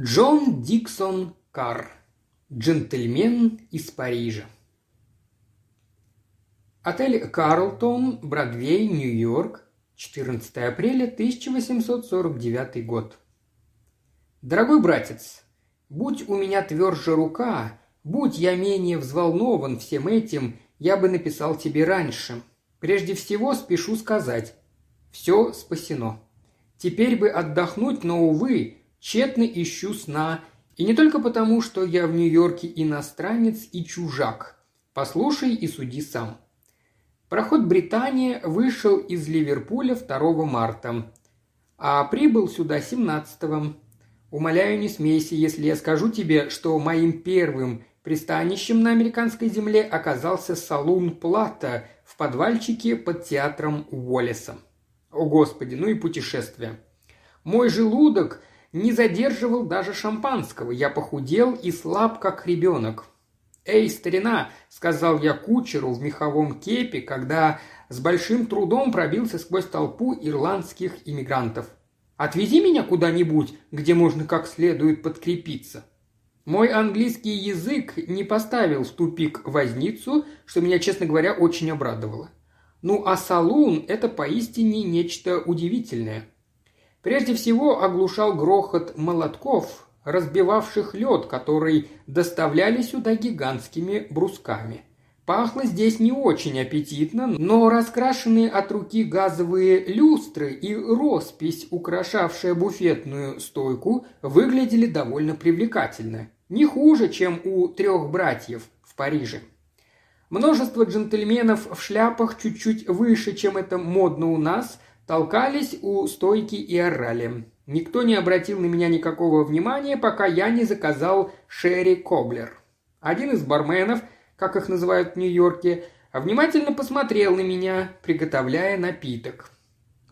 Джон Диксон Карр. Джентльмен из Парижа. Отель «Карлтон», Бродвей, Нью-Йорк, 14 апреля 1849 год. Дорогой братец, будь у меня тверже рука, будь я менее взволнован всем этим, я бы написал тебе раньше. Прежде всего спешу сказать, все спасено. Теперь бы отдохнуть, но, увы, тщетно ищу сна, и не только потому, что я в Нью-Йорке иностранец и чужак. Послушай и суди сам. Проход Британия вышел из Ливерпуля 2 марта, а прибыл сюда 17 -го. Умоляю, не смейся, если я скажу тебе, что моим первым пристанищем на американской земле оказался салун Плата в подвальчике под театром Уоллеса. О, Господи, ну и путешествие. Мой желудок не задерживал даже шампанского. Я похудел и слаб, как ребенок. «Эй, старина!» – сказал я кучеру в меховом кепе, когда с большим трудом пробился сквозь толпу ирландских иммигрантов. «Отвези меня куда-нибудь, где можно как следует подкрепиться». Мой английский язык не поставил в тупик возницу, что меня, честно говоря, очень обрадовало. Ну а салун – это поистине нечто удивительное. Прежде всего оглушал грохот молотков, разбивавших лед, который доставляли сюда гигантскими брусками. Пахло здесь не очень аппетитно, но раскрашенные от руки газовые люстры и роспись, украшавшая буфетную стойку, выглядели довольно привлекательно. Не хуже, чем у трех братьев в Париже. Множество джентльменов в шляпах чуть-чуть выше, чем это модно у нас, толкались у стойки и орали. Никто не обратил на меня никакого внимания, пока я не заказал Шерри Коблер. Один из барменов, как их называют в Нью-Йорке, внимательно посмотрел на меня, приготовляя напиток.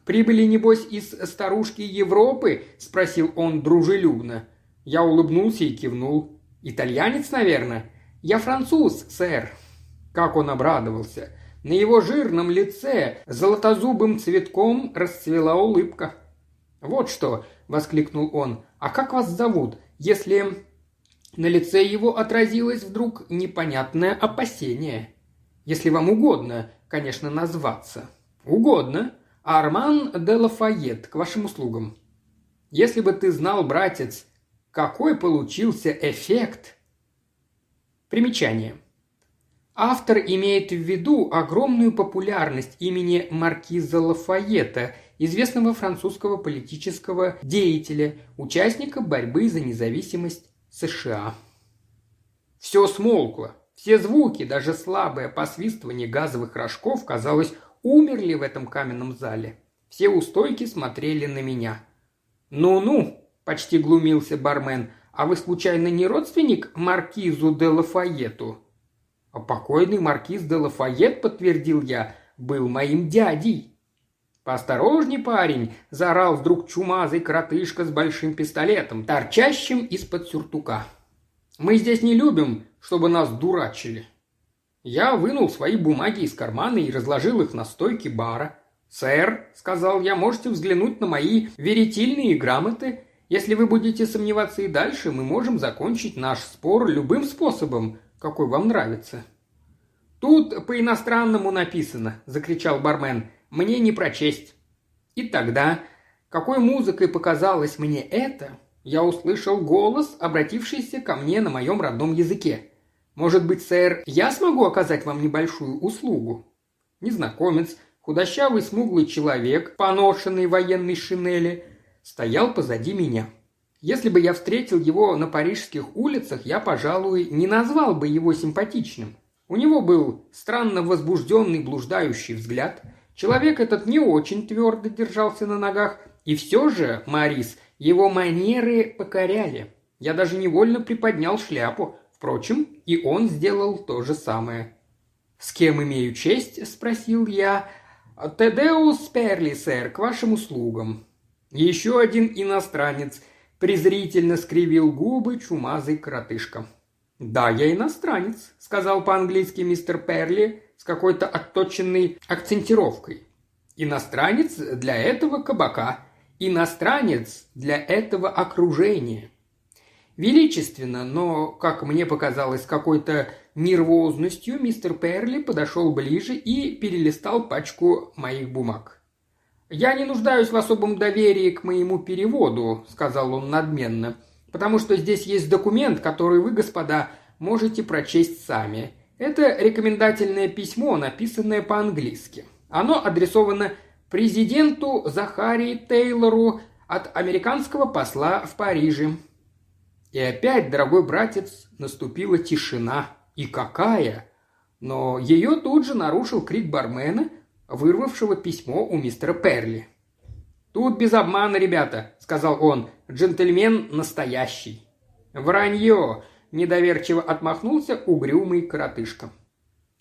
«Прибыли, небось, из старушки Европы?» – спросил он дружелюбно. Я улыбнулся и кивнул. «Итальянец, наверное?» «Я француз, сэр». Как он обрадовался. На его жирном лице золотозубым цветком расцвела улыбка. «Вот что!» – воскликнул он. «А как вас зовут, если...» На лице его отразилось вдруг непонятное опасение. «Если вам угодно, конечно, назваться». «Угодно. Арман де Лафайет, к вашим услугам». «Если бы ты знал, братец, какой получился эффект!» Примечание. Автор имеет в виду огромную популярность имени маркиза Лафайета – известного французского политического деятеля, участника борьбы за независимость США. Все смолкло. Все звуки, даже слабое посвистывание газовых рожков, казалось, умерли в этом каменном зале. Все у стойки смотрели на меня. «Ну-ну», – почти глумился бармен, – «а вы случайно не родственник маркизу де Лафайету?» «А покойный маркиз де Лафайет, подтвердил я, был моим дядей». «Поосторожней, парень!» – заорал вдруг чумазый кротышка с большим пистолетом, торчащим из-под сюртука. «Мы здесь не любим, чтобы нас дурачили». Я вынул свои бумаги из кармана и разложил их на стойке бара. «Сэр», – сказал я, – «можете взглянуть на мои веретильные грамоты. Если вы будете сомневаться и дальше, мы можем закончить наш спор любым способом, какой вам нравится». «Тут по-иностранному написано», – закричал бармен мне не прочесть. И тогда, какой музыкой показалось мне это, я услышал голос, обратившийся ко мне на моем родном языке. «Может быть, сэр, я смогу оказать вам небольшую услугу?» Незнакомец, худощавый смуглый человек, поношенный военной шинели, стоял позади меня. Если бы я встретил его на парижских улицах, я, пожалуй, не назвал бы его симпатичным. У него был странно возбужденный блуждающий взгляд – Человек этот не очень твердо держался на ногах, и все же, Марис, его манеры покоряли. Я даже невольно приподнял шляпу. Впрочем, и он сделал то же самое. «С кем имею честь?» – спросил я. «Тедеус Перли, сэр, к вашим услугам». Еще один иностранец презрительно скривил губы чумазый коротышка. «Да, я иностранец», – сказал по-английски мистер Перли, с какой-то отточенной акцентировкой. Иностранец для этого кабака, иностранец для этого окружения. Величественно, но, как мне показалось, какой-то нервозностью мистер Перли подошел ближе и перелистал пачку моих бумаг. «Я не нуждаюсь в особом доверии к моему переводу», — сказал он надменно, «потому что здесь есть документ, который вы, господа, можете прочесть сами. Это рекомендательное письмо, написанное по-английски. Оно адресовано президенту Захарии Тейлору от американского посла в Париже. И опять, дорогой братец, наступила тишина. И какая! Но ее тут же нарушил крик бармена, вырвавшего письмо у мистера Перли. «Тут без обмана, ребята», — сказал он, — «джентльмен настоящий». «Вранье!» – недоверчиво отмахнулся угрюмый коротышка.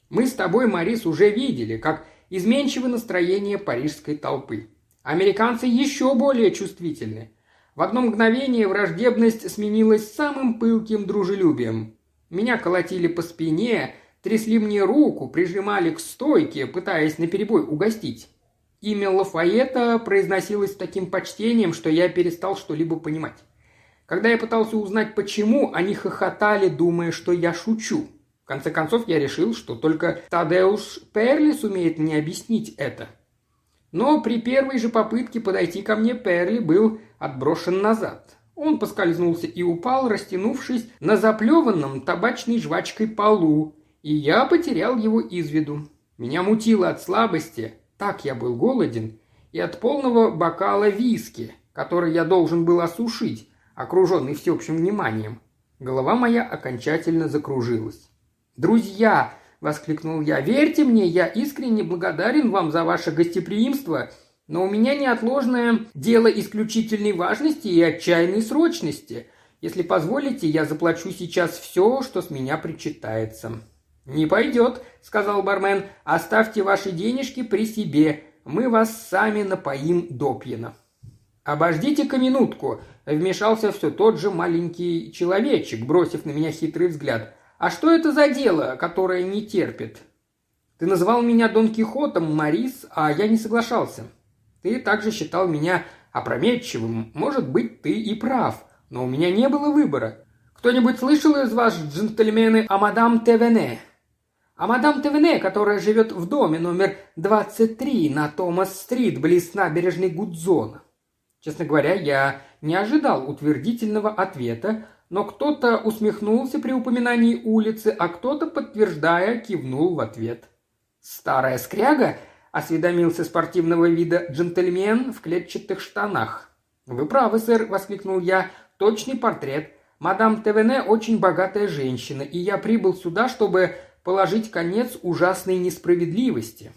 «Мы с тобой, Марис, уже видели, как изменчиво настроение парижской толпы. Американцы еще более чувствительны. В одно мгновение враждебность сменилась самым пылким дружелюбием. Меня колотили по спине, трясли мне руку, прижимали к стойке, пытаясь наперебой угостить. Имя Лафаета произносилось с таким почтением, что я перестал что-либо понимать. Когда я пытался узнать почему, они хохотали, думая, что я шучу. В конце концов, я решил, что только Тадеуш Перли сумеет мне объяснить это. Но при первой же попытке подойти ко мне Перли был отброшен назад. Он поскользнулся и упал, растянувшись на заплеванном табачной жвачкой полу, и я потерял его из виду. Меня мутило от слабости, так я был голоден, и от полного бокала виски, который я должен был осушить, окруженный всеобщим вниманием. Голова моя окончательно закружилась. «Друзья!» – воскликнул я. «Верьте мне, я искренне благодарен вам за ваше гостеприимство, но у меня неотложное дело исключительной важности и отчаянной срочности. Если позволите, я заплачу сейчас все, что с меня причитается». «Не пойдет», – сказал бармен. «Оставьте ваши денежки при себе. Мы вас сами напоим допьяно». «Обождите-ка минутку», – вмешался все тот же маленький человечек, бросив на меня хитрый взгляд. «А что это за дело, которое не терпит?» «Ты называл меня Дон Кихотом, Марис, а я не соглашался. Ты также считал меня опрометчивым. Может быть, ты и прав, но у меня не было выбора. Кто-нибудь слышал из вас, джентльмены, о мадам Тевене?» А мадам Тевене, которая живет в доме номер 23 на Томас-стрит, близ набережной Гудзона. Честно говоря, я не ожидал утвердительного ответа, но кто-то усмехнулся при упоминании улицы, а кто-то, подтверждая, кивнул в ответ. «Старая скряга?» – осведомился спортивного вида джентльмен в клетчатых штанах. «Вы правы, сэр», – воскликнул я. «Точный портрет. Мадам Тевене очень богатая женщина, и я прибыл сюда, чтобы положить конец ужасной несправедливости».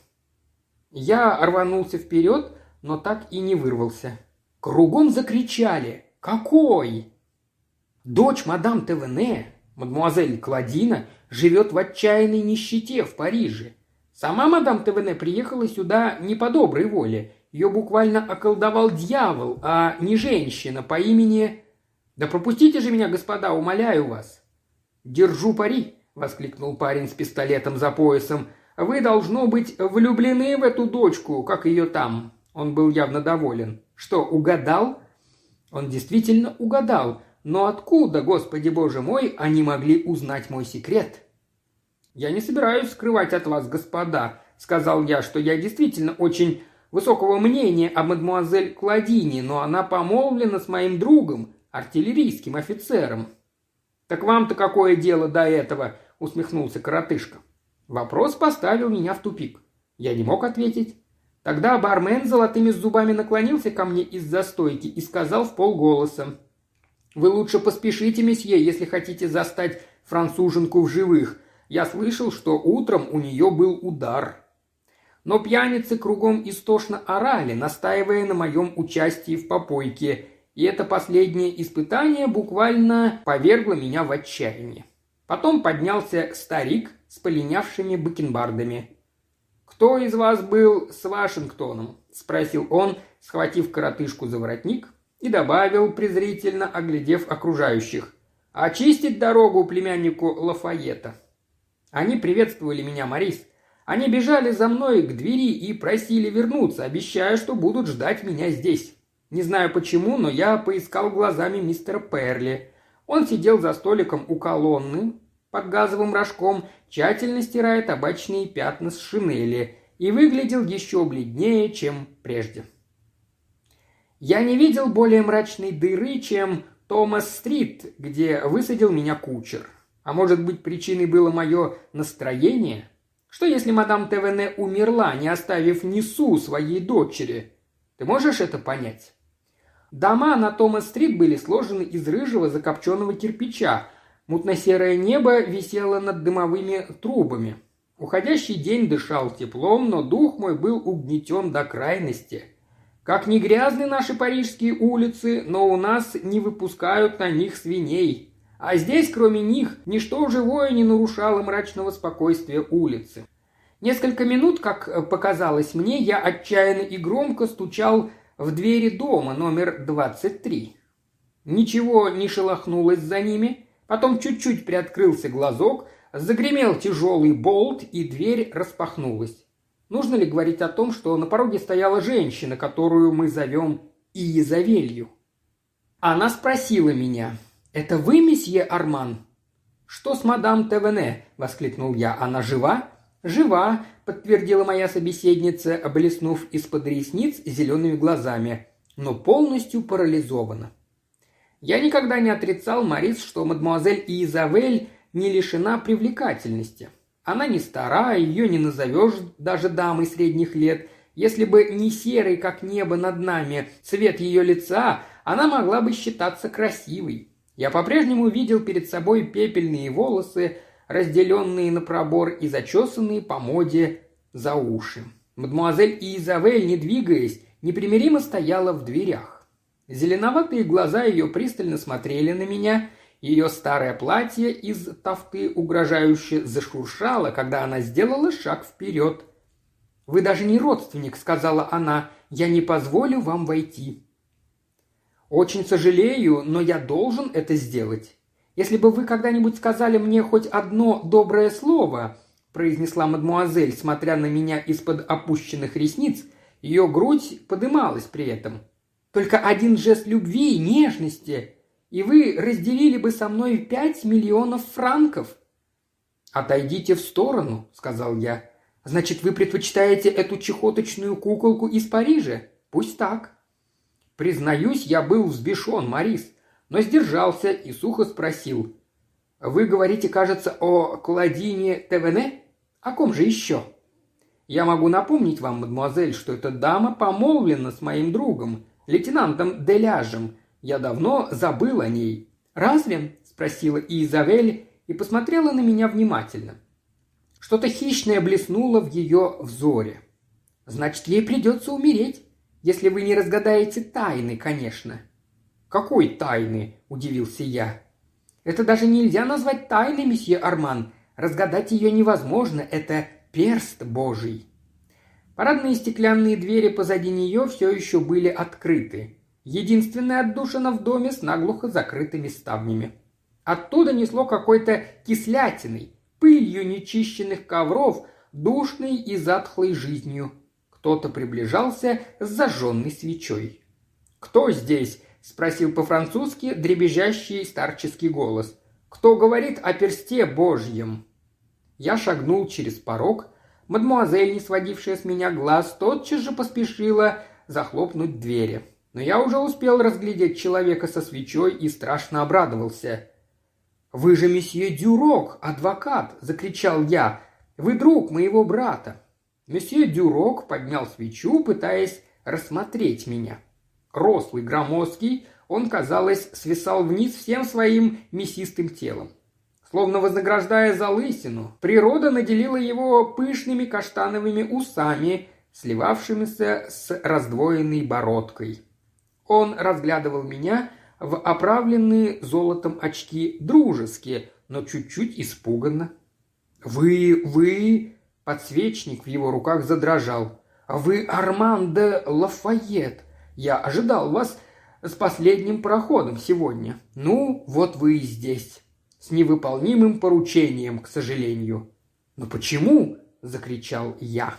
Я рванулся вперед, но так и не вырвался. Кругом закричали «Какой?!» Дочь мадам Тевене, мадмуазель Кладина, живет в отчаянной нищете в Париже. Сама мадам Тевене приехала сюда не по доброй воле. Ее буквально околдовал дьявол, а не женщина по имени... «Да пропустите же меня, господа, умоляю вас!» «Держу пари!» — воскликнул парень с пистолетом за поясом. «Вы, должно быть, влюблены в эту дочку, как ее там». Он был явно доволен. Что, угадал? Он действительно угадал. Но откуда, Господи Боже мой, они могли узнать мой секрет? «Я не собираюсь скрывать от вас, господа», — сказал я, что я действительно очень высокого мнения о мадмуазель Кладине, но она помолвлена с моим другом, артиллерийским офицером. «Так вам-то какое дело до этого?» — усмехнулся коротышка. Вопрос поставил меня в тупик. Я не мог ответить. Тогда бармен с золотыми зубами наклонился ко мне из-за стойки и сказал в полголоса. «Вы лучше поспешите, месье, если хотите застать француженку в живых. Я слышал, что утром у нее был удар». Но пьяницы кругом истошно орали, настаивая на моем участии в попойке, и это последнее испытание буквально повергло меня в отчаяние. Потом поднялся старик с полинявшими бакенбардами. «Кто из вас был с Вашингтоном?» – спросил он, схватив коротышку за воротник и добавил, презрительно оглядев окружающих. «Очистить дорогу племяннику Лафayette. Они приветствовали меня, Морис. Они бежали за мной к двери и просили вернуться, обещая, что будут ждать меня здесь. Не знаю почему, но я поискал глазами мистера Перли. Он сидел за столиком у колонны под газовым рожком, тщательно стирая табачные пятна с шинели, и выглядел еще бледнее, чем прежде. Я не видел более мрачной дыры, чем Томас-стрит, где высадил меня кучер. А может быть, причиной было мое настроение? Что если мадам ТВН умерла, не оставив Несу своей дочери? Ты можешь это понять? Дома на Томас-стрит были сложены из рыжего закопченного кирпича. Мутно-серое небо висело над дымовыми трубами. Уходящий день дышал теплом, но дух мой был угнетен до крайности – как не грязны наши парижские улицы, но у нас не выпускают на них свиней. А здесь, кроме них, ничто живое не нарушало мрачного спокойствия улицы. Несколько минут, как показалось мне, я отчаянно и громко стучал в двери дома номер 23. Ничего не шелохнулось за ними, потом чуть-чуть приоткрылся глазок, загремел тяжелый болт, и дверь распахнулась. Нужно ли говорить о том, что на пороге стояла женщина, которую мы зовем Иезавелью? Она спросила меня, «Это вы, месье Арман?» «Что с мадам Тевене?» – воскликнул я. «Она жива?» «Жива», – подтвердила моя собеседница, облеснув из-под ресниц зелеными глазами, но полностью парализована. Я никогда не отрицал, Марис, что мадемуазель Изавель не лишена привлекательности – она не стара, ее не назовешь даже дамой средних лет. Если бы не серый, как небо над нами, цвет ее лица, она могла бы считаться красивой. Я по-прежнему видел перед собой пепельные волосы, разделенные на пробор и зачесанные по моде за уши. Мадемуазель Изавель, не двигаясь, непримиримо стояла в дверях. Зеленоватые глаза ее пристально смотрели на меня, ее старое платье из тафты угрожающе зашуршало, когда она сделала шаг вперед. «Вы даже не родственник», — сказала она, — «я не позволю вам войти». «Очень сожалею, но я должен это сделать. Если бы вы когда-нибудь сказали мне хоть одно доброе слово», — произнесла мадмуазель, смотря на меня из-под опущенных ресниц, ее грудь подымалась при этом. «Только один жест любви и нежности, и вы разделили бы со мной пять миллионов франков». «Отойдите в сторону», — сказал я. «Значит, вы предпочитаете эту чехоточную куколку из Парижа? Пусть так». Признаюсь, я был взбешен, Марис, но сдержался и сухо спросил. «Вы говорите, кажется, о Кладине Тевене? О ком же еще?» «Я могу напомнить вам, мадемуазель, что эта дама помолвлена с моим другом, лейтенантом Деляжем, я давно забыл о ней. Разве?» – спросила Изавель и посмотрела на меня внимательно. Что-то хищное блеснуло в ее взоре. «Значит, ей придется умереть, если вы не разгадаете тайны, конечно». «Какой тайны?» – удивился я. «Это даже нельзя назвать тайной, месье Арман. Разгадать ее невозможно, это перст Божий». Парадные стеклянные двери позади нее все еще были открыты. Единственная отдушина в доме с наглухо закрытыми ставнями. Оттуда несло какой-то кислятиной, пылью нечищенных ковров, душной и затхлой жизнью. Кто-то приближался с зажженной свечой. «Кто здесь?» – спросил по-французски дребезжащий старческий голос. «Кто говорит о персте Божьем?» Я шагнул через порог. Мадмуазель, не сводившая с меня глаз, тотчас же поспешила захлопнуть двери но я уже успел разглядеть человека со свечой и страшно обрадовался. «Вы же месье Дюрок, адвокат!» – закричал я. «Вы друг моего брата!» Месье Дюрок поднял свечу, пытаясь рассмотреть меня. Рослый, громоздкий, он, казалось, свисал вниз всем своим мясистым телом. Словно вознаграждая за лысину, природа наделила его пышными каштановыми усами, сливавшимися с раздвоенной бородкой. Он разглядывал меня в оправленные золотом очки дружеские, но чуть-чуть испуганно. «Вы, вы...» Подсвечник в его руках задрожал. «Вы Арман де Лафайет. Я ожидал вас с последним проходом сегодня. Ну, вот вы и здесь. С невыполнимым поручением, к сожалению». «Но почему?» – закричал я.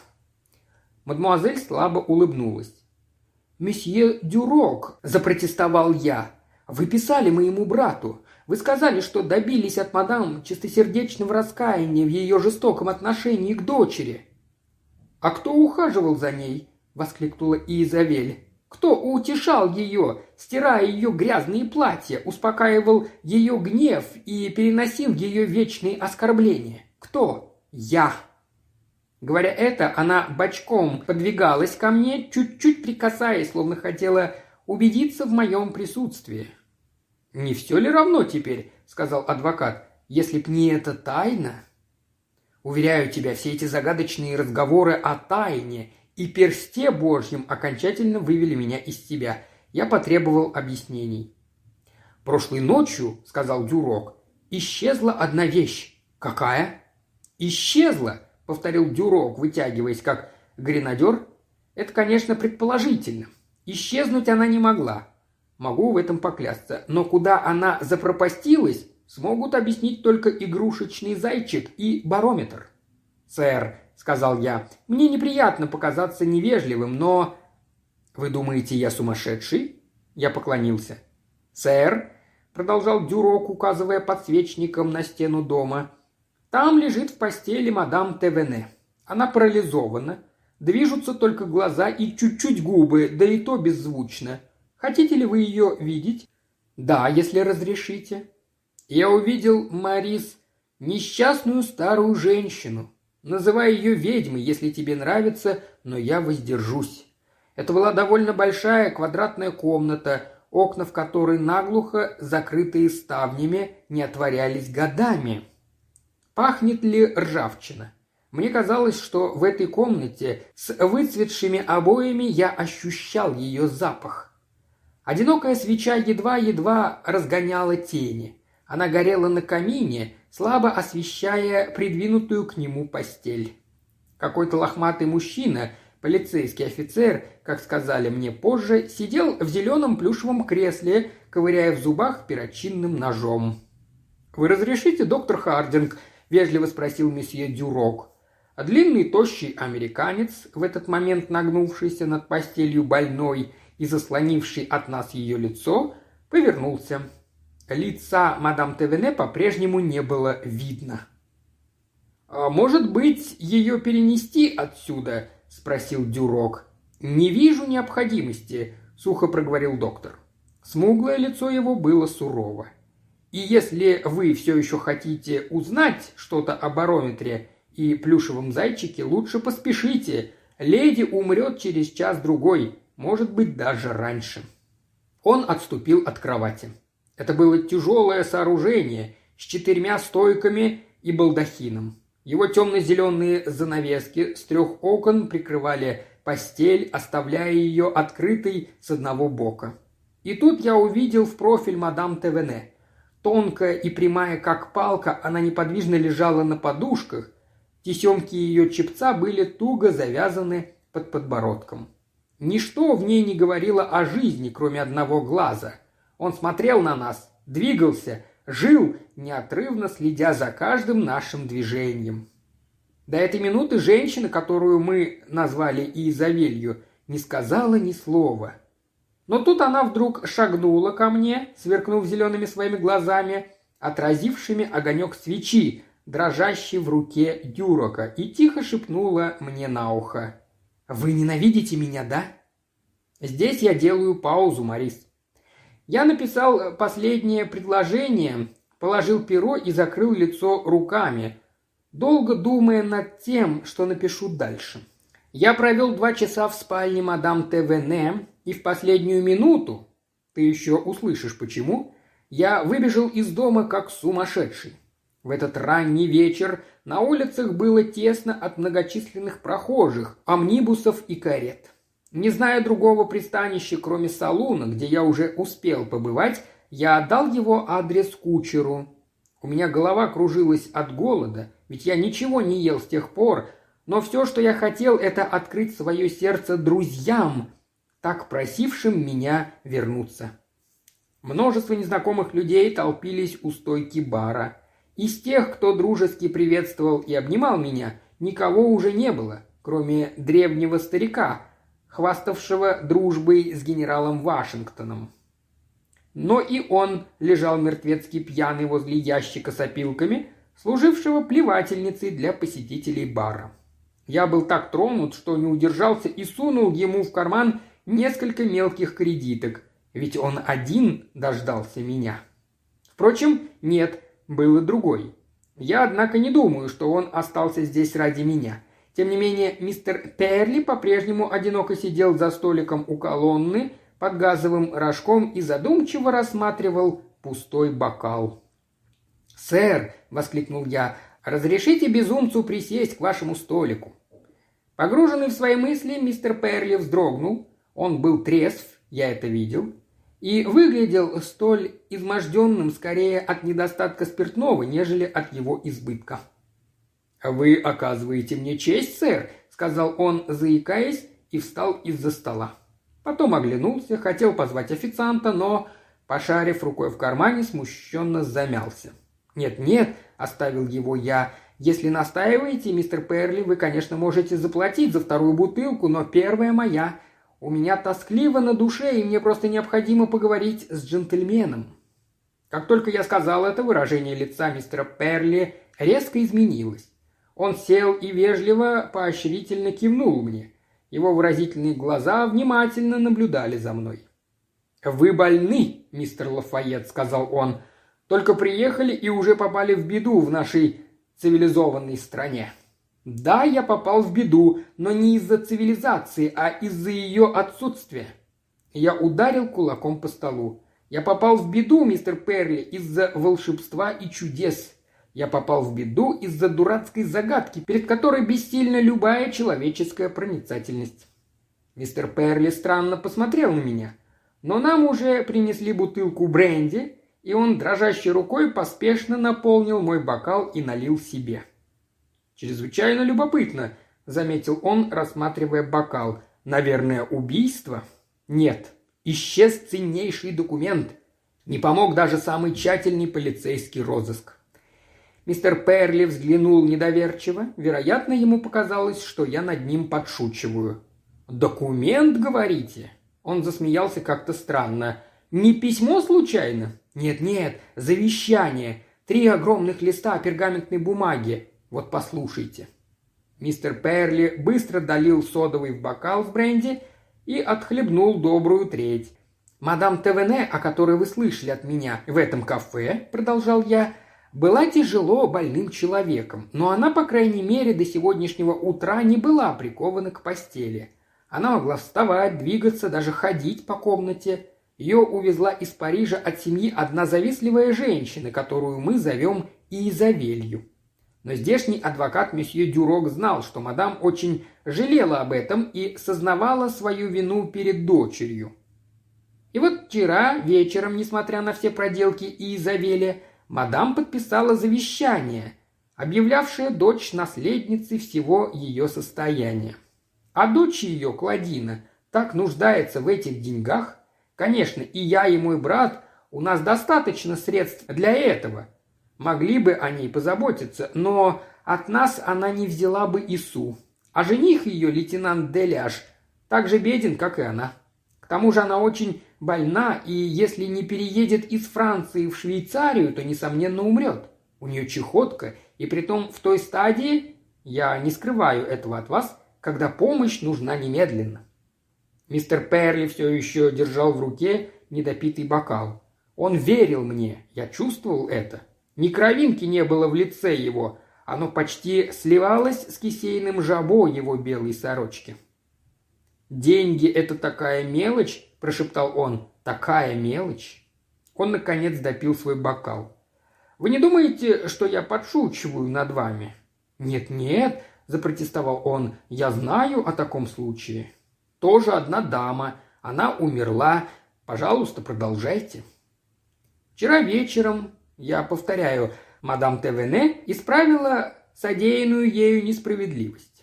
Мадемуазель слабо улыбнулась. «Месье Дюрок», – запротестовал я, – «вы писали моему брату. Вы сказали, что добились от мадам чистосердечного раскаяния в ее жестоком отношении к дочери». «А кто ухаживал за ней?» – воскликнула Изавель. Кто утешал ее, стирая ее грязные платья, успокаивал ее гнев и переносил ее вечные оскорбления? Кто? Я. Говоря это, она бочком подвигалась ко мне, чуть-чуть прикасаясь, словно хотела убедиться в моем присутствии. «Не все ли равно теперь?» – сказал адвокат. «Если б не эта тайна...» «Уверяю тебя, все эти загадочные разговоры о тайне и персте Божьем окончательно вывели меня из себя. Я потребовал объяснений. «Прошлой ночью, — сказал Дюрок, — исчезла одна вещь. Какая?» «Исчезла!» — повторил Дюрок, вытягиваясь как гренадер. «Это, конечно, предположительно. Исчезнуть она не могла. Могу в этом поклясться. Но куда она запропастилась, смогут объяснить только игрушечный зайчик и барометр». «Сэр», сказал я. «Мне неприятно показаться невежливым, но...» «Вы думаете, я сумасшедший?» Я поклонился. «Сэр», — продолжал Дюрок, указывая подсвечником на стену дома, «там лежит в постели мадам Тевене. Она парализована. Движутся только глаза и чуть-чуть губы, да и то беззвучно. Хотите ли вы ее видеть?» «Да, если разрешите». Я увидел, Марис, несчастную старую женщину, Называй ее ведьмой, если тебе нравится, но я воздержусь. Это была довольно большая квадратная комната, окна в которой наглухо, закрытые ставнями, не отворялись годами. Пахнет ли ржавчина? Мне казалось, что в этой комнате с выцветшими обоями я ощущал ее запах. Одинокая свеча едва-едва разгоняла тени. Она горела на камине, слабо освещая придвинутую к нему постель. Какой-то лохматый мужчина, полицейский офицер, как сказали мне позже, сидел в зеленом плюшевом кресле, ковыряя в зубах перочинным ножом. «Вы разрешите, доктор Хардинг?» – вежливо спросил месье Дюрок. А длинный тощий американец, в этот момент нагнувшийся над постелью больной и заслонивший от нас ее лицо, повернулся – Лица мадам Тевене по-прежнему не было видно. «А «Может быть, ее перенести отсюда?» – спросил Дюрок. «Не вижу необходимости», – сухо проговорил доктор. Смуглое лицо его было сурово. «И если вы все еще хотите узнать что-то о барометре и плюшевом зайчике, лучше поспешите. Леди умрет через час-другой, может быть, даже раньше». Он отступил от кровати. Это было тяжелое сооружение с четырьмя стойками и балдахином. Его темно-зеленые занавески с трех окон прикрывали постель, оставляя ее открытой с одного бока. И тут я увидел в профиль мадам Тевене. Тонкая и прямая, как палка, она неподвижно лежала на подушках. Тесемки ее чепца были туго завязаны под подбородком. Ничто в ней не говорило о жизни, кроме одного глаза – он смотрел на нас, двигался, жил, неотрывно следя за каждым нашим движением. До этой минуты женщина, которую мы назвали Изавелью, не сказала ни слова. Но тут она вдруг шагнула ко мне, сверкнув зелеными своими глазами, отразившими огонек свечи, дрожащий в руке Дюрока, и тихо шепнула мне на ухо. «Вы ненавидите меня, да?» Здесь я делаю паузу, Марис. Я написал э, последнее предложение, положил перо и закрыл лицо руками, долго думая над тем, что напишу дальше. Я провел два часа в спальне мадам ТВН, и в последнюю минуту, ты еще услышишь почему, я выбежал из дома как сумасшедший. В этот ранний вечер на улицах было тесно от многочисленных прохожих, амнибусов и карет. Не зная другого пристанища, кроме салуна, где я уже успел побывать, я отдал его адрес кучеру. У меня голова кружилась от голода, ведь я ничего не ел с тех пор, но все, что я хотел, это открыть свое сердце друзьям, так просившим меня вернуться. Множество незнакомых людей толпились у стойки бара. Из тех, кто дружески приветствовал и обнимал меня, никого уже не было, кроме древнего старика, хваставшего дружбой с генералом Вашингтоном. но и он лежал мертвецкий пьяный возле ящика с опилками, служившего плевательницей для посетителей бара. Я был так тронут, что не удержался и сунул ему в карман несколько мелких кредиток, ведь он один дождался меня. Впрочем, нет, был и другой. Я, однако, не думаю, что он остался здесь ради меня. Тем не менее, мистер Перли по-прежнему одиноко сидел за столиком у колонны под газовым рожком и задумчиво рассматривал пустой бокал. «Сэр!» — воскликнул я. «Разрешите безумцу присесть к вашему столику?» Погруженный в свои мысли, мистер Перли вздрогнул. Он был трезв, я это видел, и выглядел столь изможденным скорее от недостатка спиртного, нежели от его избытка. «Вы оказываете мне честь, сэр», — сказал он, заикаясь, и встал из-за стола. Потом оглянулся, хотел позвать официанта, но, пошарив рукой в кармане, смущенно замялся. «Нет-нет», — оставил его я, — «если настаиваете, мистер Перли, вы, конечно, можете заплатить за вторую бутылку, но первая моя. У меня тоскливо на душе, и мне просто необходимо поговорить с джентльменом». Как только я сказал это, выражение лица мистера Перли резко изменилось. Он сел и вежливо, поощрительно кивнул мне. Его выразительные глаза внимательно наблюдали за мной. «Вы больны, мистер Лафайет», — сказал он. «Только приехали и уже попали в беду в нашей цивилизованной стране». «Да, я попал в беду, но не из-за цивилизации, а из-за ее отсутствия». Я ударил кулаком по столу. «Я попал в беду, мистер Перли, из-за волшебства и чудес. Я попал в беду из-за дурацкой загадки, перед которой бессильна любая человеческая проницательность. Мистер Перли странно посмотрел на меня, но нам уже принесли бутылку бренди, и он дрожащей рукой поспешно наполнил мой бокал и налил себе. «Чрезвычайно любопытно», — заметил он, рассматривая бокал. «Наверное, убийство?» «Нет, исчез ценнейший документ. Не помог даже самый тщательный полицейский розыск. Мистер Перли взглянул недоверчиво. Вероятно, ему показалось, что я над ним подшучиваю. «Документ, говорите?» Он засмеялся как-то странно. «Не письмо случайно?» «Нет-нет, завещание. Три огромных листа пергаментной бумаги. Вот послушайте». Мистер Перли быстро долил содовый в бокал с бренди и отхлебнул добрую треть. «Мадам Тевене, о которой вы слышали от меня в этом кафе», — продолжал я, — была тяжело больным человеком, но она, по крайней мере, до сегодняшнего утра не была прикована к постели. Она могла вставать, двигаться, даже ходить по комнате. Ее увезла из Парижа от семьи одна завистливая женщина, которую мы зовем Изавелью. Но здешний адвокат месье Дюрок знал, что мадам очень жалела об этом и сознавала свою вину перед дочерью. И вот вчера вечером, несмотря на все проделки Изавели, мадам подписала завещание, объявлявшее дочь наследницей всего ее состояния. А дочь ее, Кладина, так нуждается в этих деньгах. Конечно, и я, и мой брат, у нас достаточно средств для этого. Могли бы о ней позаботиться, но от нас она не взяла бы Ису. А жених ее, лейтенант Деляж, так же беден, как и она. Тому же она очень больна, и если не переедет из Франции в Швейцарию, то, несомненно, умрет. У нее чехотка, и притом в той стадии, я не скрываю этого от вас, когда помощь нужна немедленно. Мистер Перли все еще держал в руке недопитый бокал. Он верил мне, я чувствовал это. Ни кровинки не было в лице его, оно почти сливалось с кисейным жабо его белой сорочки. «Деньги – это такая мелочь», – прошептал он. «Такая мелочь». Он, наконец, допил свой бокал. «Вы не думаете, что я подшучиваю над вами?» «Нет-нет», – запротестовал он, – «я знаю о таком случае». «Тоже одна дама. Она умерла. Пожалуйста, продолжайте». Вчера вечером, я повторяю, мадам Тевене исправила содеянную ею несправедливость.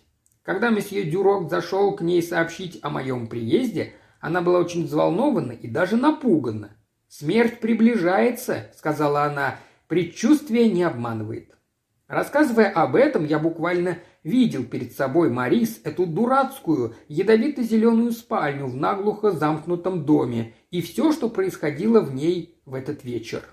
Когда месье Дюрок зашел к ней сообщить о моем приезде, она была очень взволнована и даже напугана. «Смерть приближается», — сказала она, — «предчувствие не обманывает». Рассказывая об этом, я буквально видел перед собой Марис эту дурацкую, ядовито-зеленую спальню в наглухо замкнутом доме и все, что происходило в ней в этот вечер.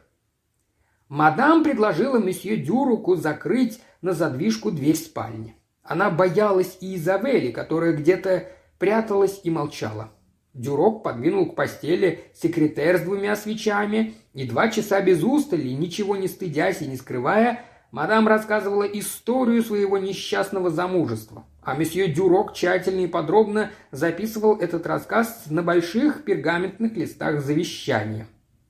Мадам предложила месье Дюруку закрыть на задвижку дверь спальни. Она боялась и Изабели, которая где-то пряталась и молчала. Дюрок подвинул к постели секретер с двумя свечами, и два часа без устали, ничего не стыдясь и не скрывая, мадам рассказывала историю своего несчастного замужества. А месье Дюрок тщательно и подробно записывал этот рассказ на больших пергаментных листах завещания.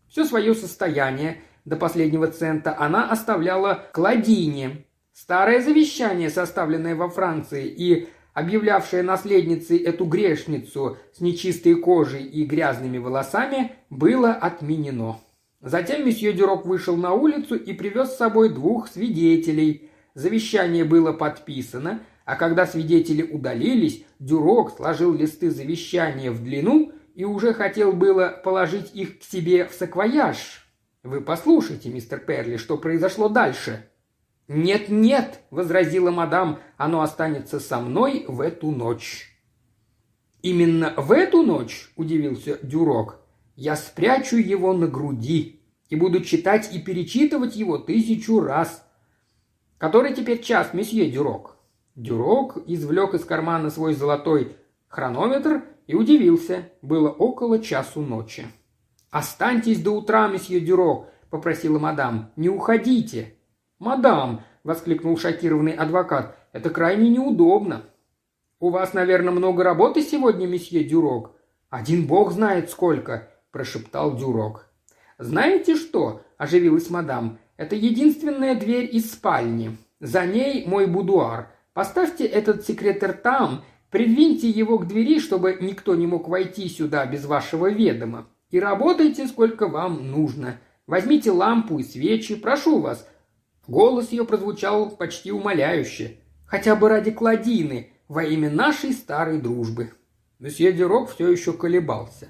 Все свое состояние до последнего цента она оставляла Кладине, Старое завещание, составленное во Франции и объявлявшее наследницей эту грешницу с нечистой кожей и грязными волосами, было отменено. Затем месье Дюрок вышел на улицу и привез с собой двух свидетелей. Завещание было подписано, а когда свидетели удалились, Дюрок сложил листы завещания в длину и уже хотел было положить их к себе в саквояж. Вы послушайте, мистер Перли, что произошло дальше. «Нет-нет», — возразила мадам, — «оно останется со мной в эту ночь». «Именно в эту ночь», — удивился Дюрок, — «я спрячу его на груди и буду читать и перечитывать его тысячу раз». «Который теперь час, месье Дюрок?» Дюрок извлек из кармана свой золотой хронометр и удивился. Было около часу ночи. «Останьтесь до утра, месье Дюрок», — попросила мадам. «Не уходите». «Мадам!» – воскликнул шокированный адвокат. «Это крайне неудобно». «У вас, наверное, много работы сегодня, месье Дюрок?» «Один бог знает сколько», – прошептал Дюрок. «Знаете что?» – оживилась мадам. «Это единственная дверь из спальни. За ней мой будуар. Поставьте этот секретер там, придвиньте его к двери, чтобы никто не мог войти сюда без вашего ведома. И работайте, сколько вам нужно. Возьмите лампу и свечи, прошу вас, Голос ее прозвучал почти умоляюще. «Хотя бы ради Кладины, во имя нашей старой дружбы». Месье Дюрок все еще колебался.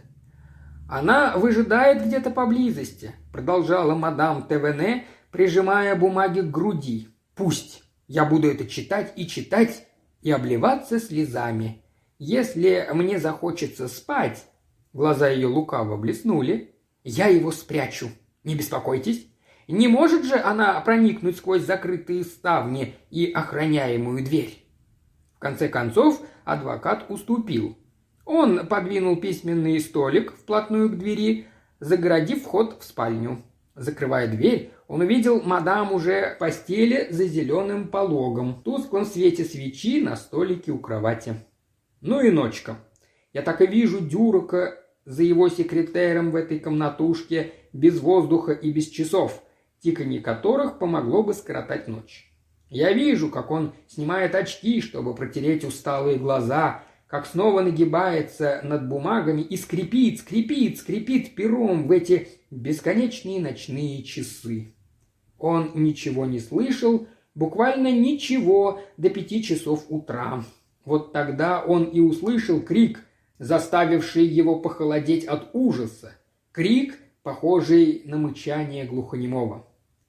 «Она выжидает где-то поблизости», — продолжала мадам Тевене, прижимая бумаги к груди. «Пусть. Я буду это читать и читать, и обливаться слезами. Если мне захочется спать...» Глаза ее лукаво блеснули. «Я его спрячу. Не беспокойтесь. Не может же она проникнуть сквозь закрытые ставни и охраняемую дверь? В конце концов, адвокат уступил. Он подвинул письменный столик вплотную к двери, загородив вход в спальню. Закрывая дверь, он увидел мадам уже в постели за зеленым пологом, в тусклом свете свечи на столике у кровати. Ну и ночка. Я так и вижу Дюрока за его секретером в этой комнатушке, без воздуха и без часов тиканье которых помогло бы скоротать ночь. Я вижу, как он снимает очки, чтобы протереть усталые глаза, как снова нагибается над бумагами и скрипит, скрипит, скрипит пером в эти бесконечные ночные часы. Он ничего не слышал, буквально ничего до пяти часов утра. Вот тогда он и услышал крик, заставивший его похолодеть от ужаса. Крик, похожий на мычание глухонемого.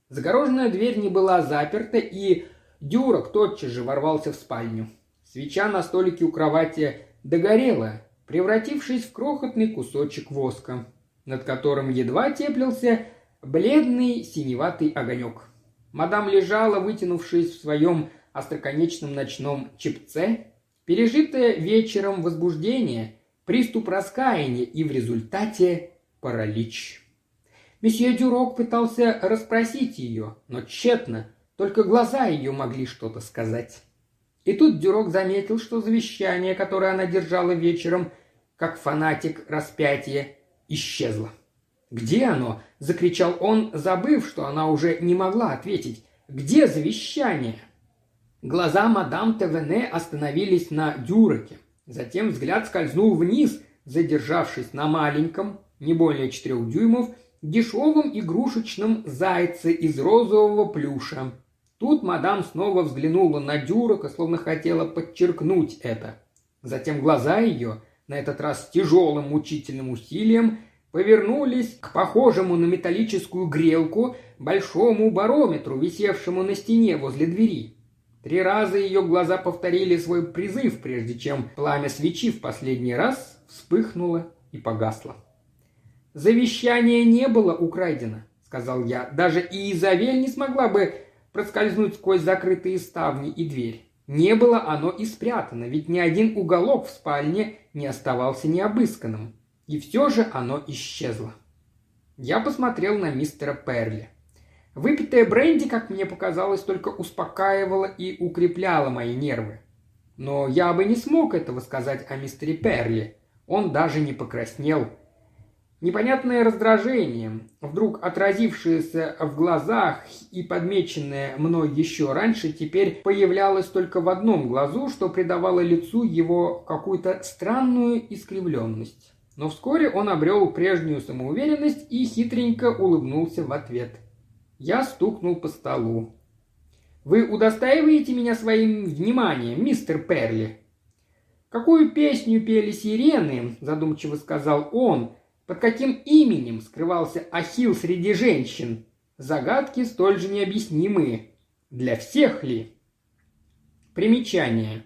Загороженная дверь не была заперта, и Дюрок тотчас же ворвался в спальню. Свеча на столике у кровати догорела, превратившись в крохотный кусочек воска, над которым едва теплился бледный синеватый огонек. Мадам лежала, вытянувшись в своем остроконечном ночном чепце, пережитое вечером возбуждение, приступ раскаяния и в результате паралич. Месье Дюрок пытался расспросить ее, но тщетно, только глаза ее могли что-то сказать. И тут Дюрок заметил, что завещание, которое она держала вечером, как фанатик распятия, исчезло. «Где оно?» – закричал он, забыв, что она уже не могла ответить. «Где завещание?» Глаза мадам Тевене остановились на Дюроке. Затем взгляд скользнул вниз, задержавшись на маленьком, не более четырех дюймов, дешевом игрушечном зайце из розового плюша. Тут мадам снова взглянула на Дюрока, словно хотела подчеркнуть это. Затем глаза ее, на этот раз с тяжелым мучительным усилием, повернулись к похожему на металлическую грелку большому барометру, висевшему на стене возле двери. Три раза ее глаза повторили свой призыв, прежде чем пламя свечи в последний раз вспыхнуло и погасло. «Завещание не было украдено», — сказал я. «Даже и Изавель не смогла бы проскользнуть сквозь закрытые ставни и дверь. Не было оно и спрятано, ведь ни один уголок в спальне не оставался необысканным. И все же оно исчезло. Я посмотрел на мистера Перли. Выпитая бренди, как мне показалось, только успокаивала и укрепляла мои нервы. Но я бы не смог этого сказать о мистере Перли. Он даже не покраснел. Непонятное раздражение, вдруг отразившееся в глазах и подмеченное мной еще раньше, теперь появлялось только в одном глазу, что придавало лицу его какую-то странную искривленность. Но вскоре он обрел прежнюю самоуверенность и хитренько улыбнулся в ответ – я стукнул по столу. «Вы удостаиваете меня своим вниманием, мистер Перли?» «Какую песню пели сирены?» – задумчиво сказал он. «Под каким именем скрывался Ахилл среди женщин? Загадки столь же необъяснимые. Для всех ли?» Примечание.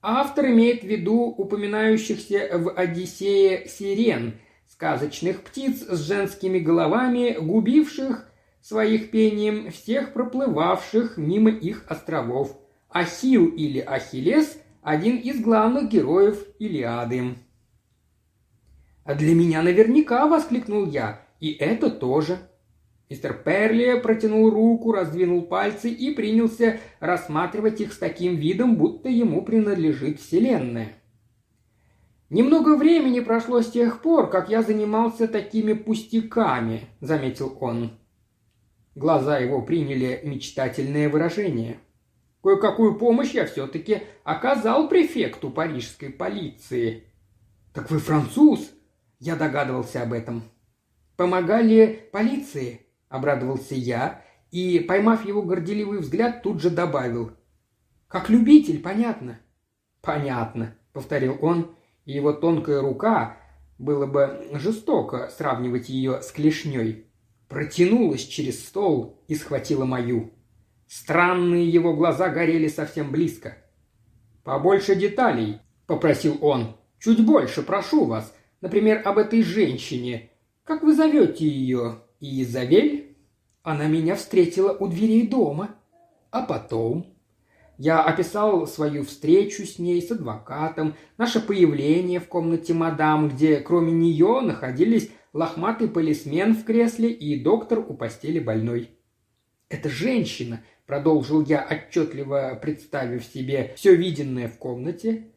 Автор имеет в виду упоминающихся в «Одиссее» сирен, сказочных птиц с женскими головами, губивших своих пением всех проплывавших мимо их островов. Ахил или Ахиллес – один из главных героев Илиады. «А для меня наверняка!» – воскликнул я. «И это тоже!» Мистер Перли протянул руку, раздвинул пальцы и принялся рассматривать их с таким видом, будто ему принадлежит Вселенная. «Немного времени прошло с тех пор, как я занимался такими пустяками», — заметил он. Глаза его приняли мечтательное выражение. Кое-какую помощь я все-таки оказал префекту парижской полиции. «Так вы француз?» Я догадывался об этом. «Помогали полиции?» – обрадовался я и, поймав его горделивый взгляд, тут же добавил. «Как любитель, понятно». «Понятно», – повторил он, и его тонкая рука, было бы жестоко сравнивать ее с клешней, протянулась через стол и схватила мою. Странные его глаза горели совсем близко. «Побольше деталей», — попросил он. «Чуть больше, прошу вас. Например, об этой женщине. Как вы зовете ее? Изавель?» Она меня встретила у дверей дома. А потом... Я описал свою встречу с ней, с адвокатом, наше появление в комнате мадам, где кроме нее находились лохматый полисмен в кресле и доктор у постели больной. «Это женщина», — продолжил я, отчетливо представив себе все виденное в комнате,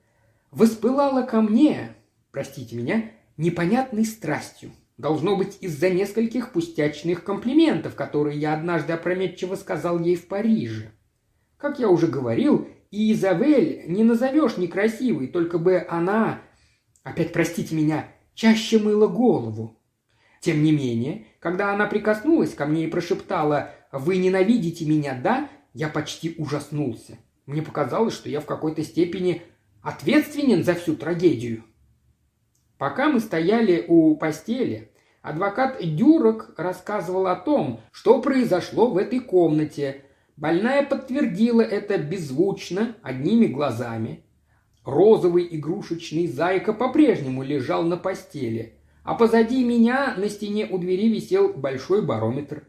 «воспылала ко мне, простите меня, непонятной страстью. Должно быть из-за нескольких пустячных комплиментов, которые я однажды опрометчиво сказал ей в Париже. Как я уже говорил, и Изавель не назовешь некрасивой, только бы она, опять простите меня, чаще мыла голову. Тем не менее, когда она прикоснулась ко мне и прошептала «Вы ненавидите меня, да?» я почти ужаснулся. Мне показалось, что я в какой-то степени ответственен за всю трагедию. Пока мы стояли у постели, адвокат Дюрок рассказывал о том, что произошло в этой комнате. Больная подтвердила это беззвучно, одними глазами. Розовый игрушечный зайка по-прежнему лежал на постели – а позади меня на стене у двери висел большой барометр.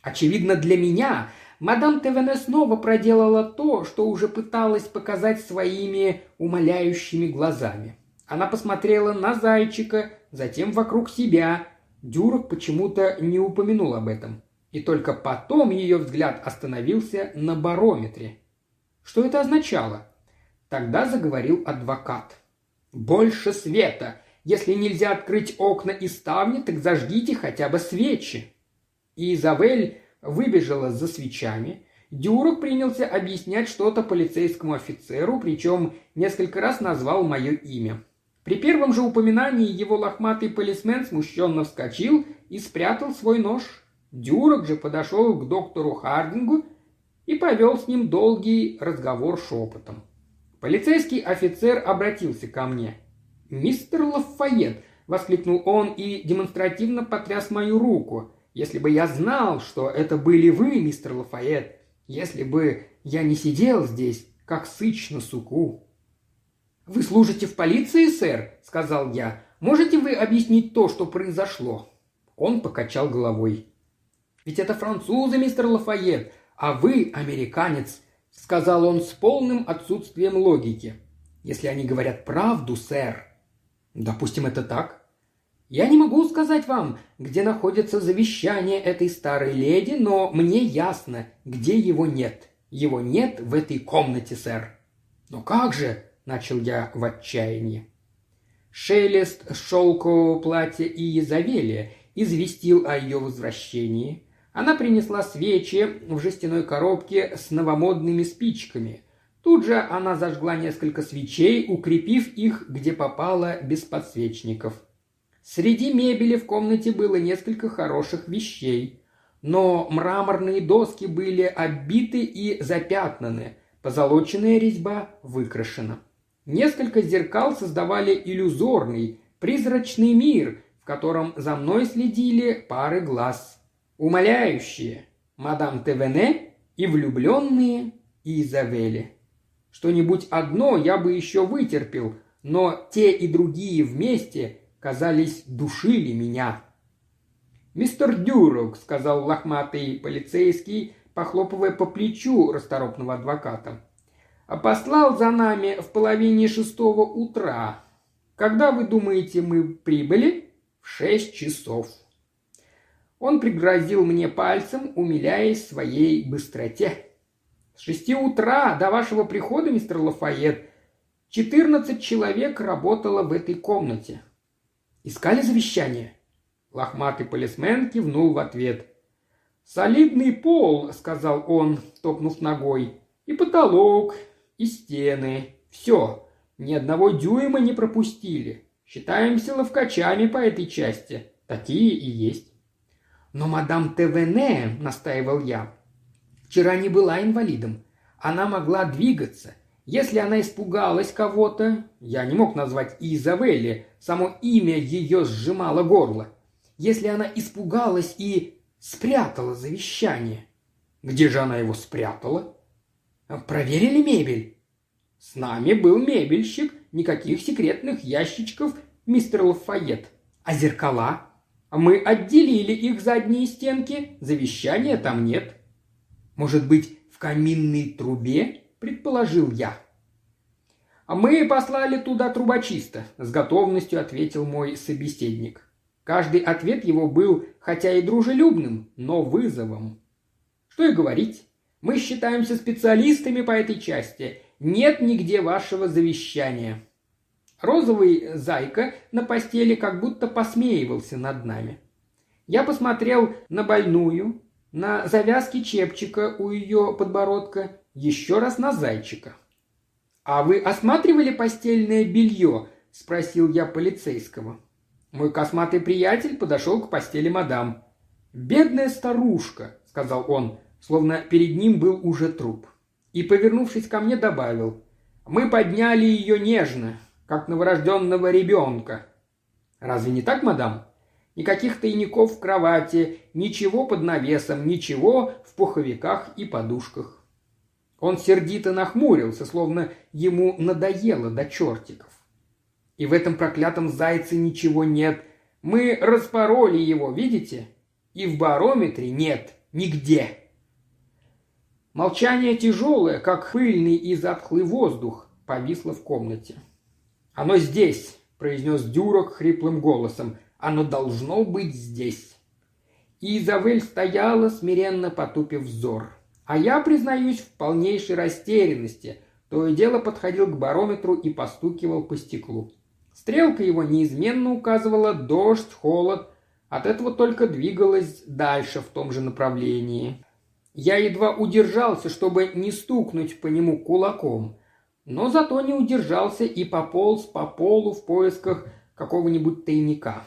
Очевидно для меня, мадам Тевене снова проделала то, что уже пыталась показать своими умоляющими глазами. Она посмотрела на зайчика, затем вокруг себя. Дюрок почему-то не упомянул об этом. И только потом ее взгляд остановился на барометре. Что это означало? Тогда заговорил адвокат. «Больше света! Если нельзя открыть окна и ставни, так зажгите хотя бы свечи». И Изавель выбежала за свечами. Дюрок принялся объяснять что-то полицейскому офицеру, причем несколько раз назвал мое имя. При первом же упоминании его лохматый полисмен смущенно вскочил и спрятал свой нож. Дюрок же подошел к доктору Хардингу и повел с ним долгий разговор шепотом. Полицейский офицер обратился ко мне. «Мистер Лафайет!» – воскликнул он и демонстративно потряс мою руку. «Если бы я знал, что это были вы, мистер Лафайет, Если бы я не сидел здесь, как сыч на суку». «Вы служите в полиции, сэр?» – сказал я. «Можете вы объяснить то, что произошло?» Он покачал головой. «Ведь это французы, мистер Лафайет, а вы американец», – сказал он с полным отсутствием логики. «Если они говорят правду, сэр». «Допустим, это так. Я не могу сказать вам, где находится завещание этой старой леди, но мне ясно, где его нет. Его нет в этой комнате, сэр. Но как же? Начал я в отчаянии. Шелест шелкового платья и Езавелия известил о ее возвращении. Она принесла свечи в жестяной коробке с новомодными спичками. Тут же она зажгла несколько свечей, укрепив их, где попало, без подсвечников – Среди мебели в комнате было несколько хороших вещей, но мраморные доски были оббиты и запятнаны, позолоченная резьба выкрашена. Несколько зеркал создавали иллюзорный, призрачный мир, в котором за мной следили пары глаз. Умоляющие мадам Тевене и влюбленные Изавели. Что-нибудь одно я бы еще вытерпел, но те и другие вместе казались, душили меня. «Мистер Дюрок», — сказал лохматый полицейский, похлопывая по плечу расторопного адвоката. «Послал за нами в половине шестого утра. Когда, вы думаете, мы прибыли?» «В шесть часов». Он пригрозил мне пальцем, умиляясь своей быстроте. «С шести утра до вашего прихода, мистер Лафайет, четырнадцать человек работало в этой комнате. Искали завещание?» Лохматый полисмен кивнул в ответ. «Солидный пол», — сказал он, топнув ногой. «И потолок, и стены. Все. Ни одного дюйма не пропустили. Считаемся ловкачами по этой части. Такие и есть». «Но мадам Тевене», — настаивал я, — «вчера не была инвалидом. Она могла двигаться. Если она испугалась кого-то, я не мог назвать Изавелли, само имя ее сжимало горло. Если она испугалась и спрятала завещание, где же она его спрятала? Проверили мебель? С нами был мебельщик, никаких секретных ящичков, мистер Лафайет. А зеркала? Мы отделили их задние стенки, завещания там нет. Может быть, в каминной трубе предположил я. «А мы послали туда трубочиста», – с готовностью ответил мой собеседник. Каждый ответ его был, хотя и дружелюбным, но вызовом. Что и говорить, мы считаемся специалистами по этой части. Нет нигде вашего завещания. Розовый зайка на постели как будто посмеивался над нами. Я посмотрел на больную, на завязки чепчика у ее подбородка еще раз на зайчика. «А вы осматривали постельное белье?» – спросил я полицейского. Мой косматый приятель подошел к постели мадам. «Бедная старушка», – сказал он, словно перед ним был уже труп. И, повернувшись ко мне, добавил. «Мы подняли ее нежно, как новорожденного ребенка». «Разве не так, мадам?» Никаких тайников в кровати, ничего под навесом, ничего в пуховиках и подушках. Он сердито нахмурился, словно ему надоело до чертиков. И в этом проклятом зайце ничего нет. Мы распороли его, видите? И в барометре нет, нигде. Молчание тяжелое, как пыльный и затхлый воздух, повисло в комнате. «Оно здесь», — произнес Дюрок хриплым голосом. «Оно должно быть здесь». И Изавель стояла, смиренно потупив взор. А я, признаюсь, в полнейшей растерянности. То и дело подходил к барометру и постукивал по стеклу. Стрелка его неизменно указывала дождь, холод. От этого только двигалась дальше в том же направлении. Я едва удержался, чтобы не стукнуть по нему кулаком. Но зато не удержался и пополз по полу в поисках какого-нибудь тайника.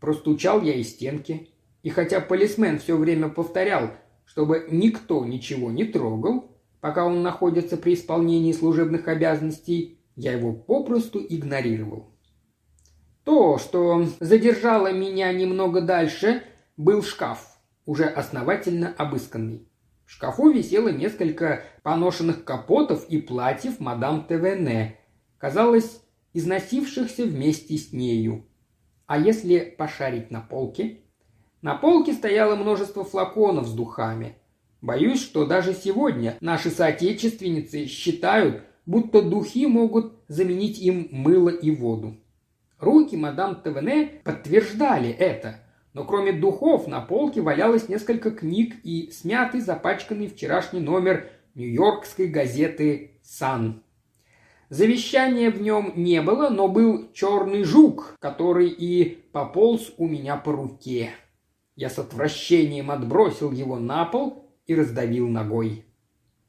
Простучал я и стенки. И хотя полисмен все время повторял – чтобы никто ничего не трогал, пока он находится при исполнении служебных обязанностей, я его попросту игнорировал. То, что задержало меня немного дальше, был шкаф, уже основательно обысканный. В шкафу висело несколько поношенных капотов и платьев мадам Тевене, казалось, износившихся вместе с нею. А если пошарить на полке? На полке стояло множество флаконов с духами. Боюсь, что даже сегодня наши соотечественницы считают, будто духи могут заменить им мыло и воду. Руки мадам Тевене подтверждали это, но кроме духов на полке валялось несколько книг и смятый, запачканный вчерашний номер нью-йоркской газеты «Сан». Завещания в нем не было, но был черный жук, который и пополз у меня по руке. Я с отвращением отбросил его на пол и раздавил ногой.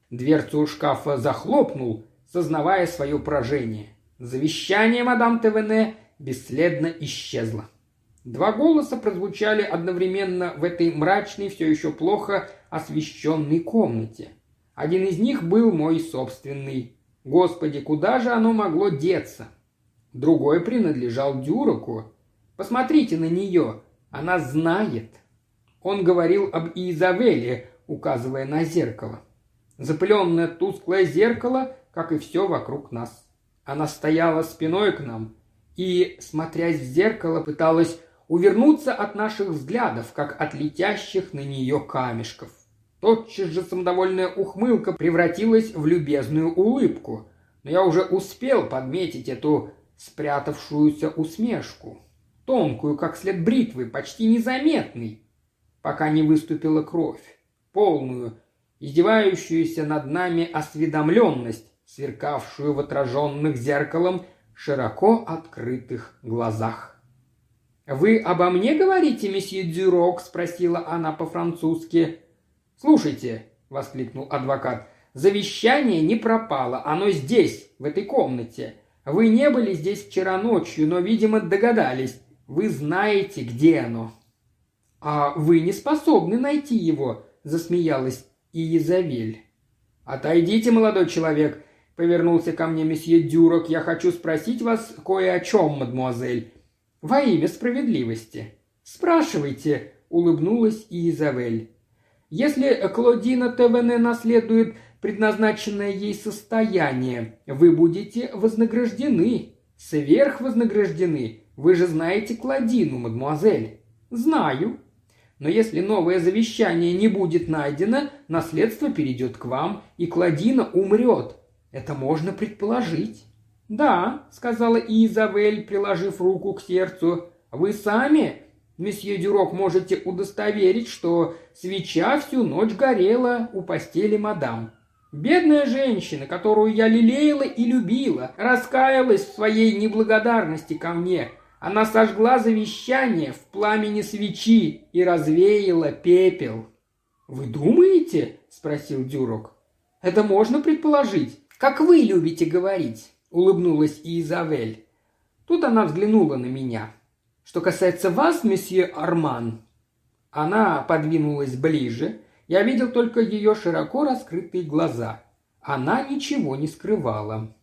Дверцу шкафа захлопнул, сознавая свое поражение. Завещание мадам ТВН бесследно исчезло. Два голоса прозвучали одновременно в этой мрачной, все еще плохо освещенной комнате. Один из них был мой собственный. Господи, куда же оно могло деться? Другой принадлежал Дюроку. Посмотрите на нее, она знает. Он говорил об Изавеле, указывая на зеркало. Запыленное тусклое зеркало, как и все вокруг нас. Она стояла спиной к нам и, смотрясь в зеркало, пыталась увернуться от наших взглядов, как от летящих на нее камешков. Тотчас же самодовольная ухмылка превратилась в любезную улыбку, но я уже успел подметить эту спрятавшуюся усмешку, тонкую, как след бритвы, почти незаметный, пока не выступила кровь, полную, издевающуюся над нами осведомленность, сверкавшую в отраженных зеркалом широко открытых глазах. «Вы обо мне говорите, месье Дюрок?» – спросила она по-французски. «Слушайте», – воскликнул адвокат, – «завещание не пропало, оно здесь, в этой комнате. Вы не были здесь вчера ночью, но, видимо, догадались. Вы знаете, где оно». «А вы не способны найти его», – засмеялась Иезавель. «Отойдите, молодой человек», – повернулся ко мне месье Дюрок. «Я хочу спросить вас кое о чем, мадемуазель. Во имя справедливости. Спрашивайте, улыбнулась Изавель. Если Клодина ТВН наследует предназначенное ей состояние, вы будете вознаграждены, сверхвознаграждены. Вы же знаете Клодину, мадемуазель. Знаю. Но если новое завещание не будет найдено, наследство перейдет к вам, и Клодина умрет. Это можно предположить. «Да», — сказала Изавель, приложив руку к сердцу, — «вы сами, месье Дюрок, можете удостоверить, что свеча всю ночь горела у постели мадам. Бедная женщина, которую я лелеяла и любила, раскаялась в своей неблагодарности ко мне. Она сожгла завещание в пламени свечи и развеяла пепел». «Вы думаете?» – спросил Дюрок. «Это можно предположить. Как вы любите говорить. – улыбнулась Изавель. Тут она взглянула на меня. «Что касается вас, месье Арман...» Она подвинулась ближе. Я видел только ее широко раскрытые глаза. Она ничего не скрывала.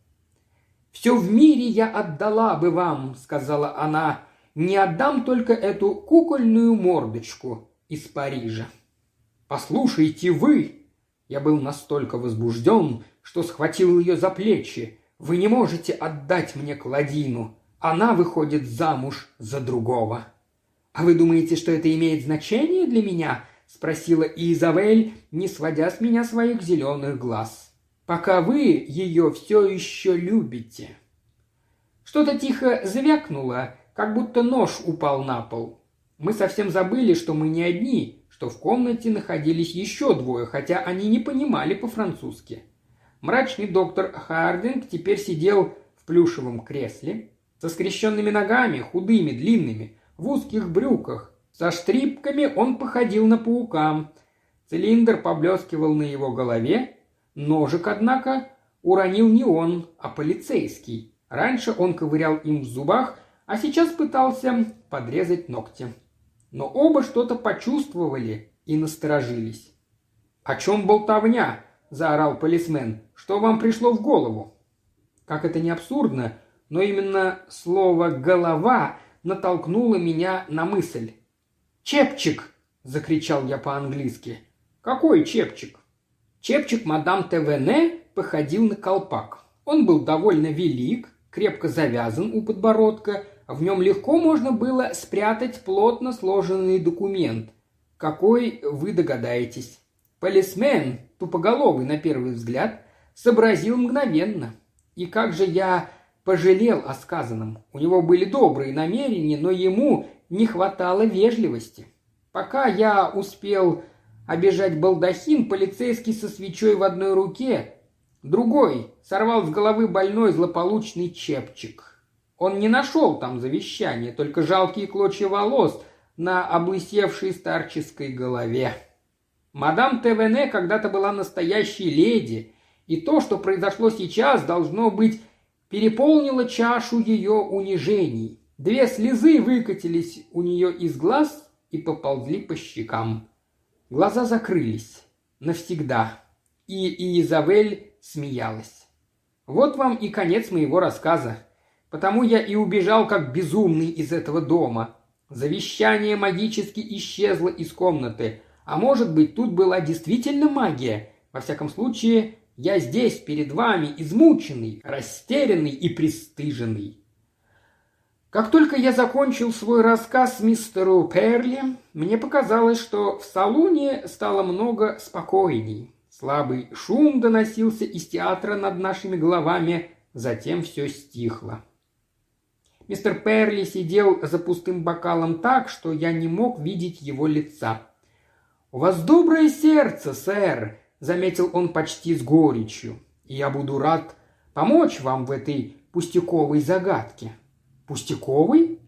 «Все в мире я отдала бы вам», — сказала она. «Не отдам только эту кукольную мордочку из Парижа». «Послушайте вы!» Я был настолько возбужден, что схватил ее за плечи. Вы не можете отдать мне Кладину. Она выходит замуж за другого». «А вы думаете, что это имеет значение для меня?» – спросила Изавель, не сводя с меня своих зеленых глаз. «Пока вы ее все еще любите». Что-то тихо звякнуло, как будто нож упал на пол. Мы совсем забыли, что мы не одни, что в комнате находились еще двое, хотя они не понимали по-французски. Мрачный доктор Хардинг теперь сидел в плюшевом кресле, со скрещенными ногами, худыми, длинными, в узких брюках. Со штрипками он походил на паука. Цилиндр поблескивал на его голове. Ножик, однако, уронил не он, а полицейский. Раньше он ковырял им в зубах, а сейчас пытался подрезать ногти. Но оба что-то почувствовали и насторожились. «О чем болтовня?» – заорал полисмен. Что вам пришло в голову?» Как это не абсурдно, но именно слово «голова» натолкнуло меня на мысль. «Чепчик!» – закричал я по-английски. «Какой чепчик?» Чепчик мадам ТВН походил на колпак. Он был довольно велик, крепко завязан у подбородка, в нем легко можно было спрятать плотно сложенный документ. Какой вы догадаетесь? Полисмен, тупоголовый на первый взгляд, сообразил мгновенно. И как же я пожалел о сказанном. У него были добрые намерения, но ему не хватало вежливости. Пока я успел обижать балдахин, полицейский со свечой в одной руке, другой сорвал с головы больной злополучный чепчик. Он не нашел там завещание, только жалкие клочья волос на облысевшей старческой голове. Мадам ТВН когда-то была настоящей леди, и то, что произошло сейчас, должно быть, переполнило чашу ее унижений. Две слезы выкатились у нее из глаз и поползли по щекам. Глаза закрылись. Навсегда. И Изабель смеялась. Вот вам и конец моего рассказа. Потому я и убежал как безумный из этого дома. Завещание магически исчезло из комнаты. А может быть, тут была действительно магия. Во всяком случае, я здесь перед вами измученный, растерянный и пристыженный. Как только я закончил свой рассказ мистеру Перли, мне показалось, что в салоне стало много спокойней. Слабый шум доносился из театра над нашими головами, затем все стихло. Мистер Перли сидел за пустым бокалом так, что я не мог видеть его лица. «У вас доброе сердце, сэр», заметил он почти с горечью. Я буду рад помочь вам в этой пустяковой загадке. Пустяковый?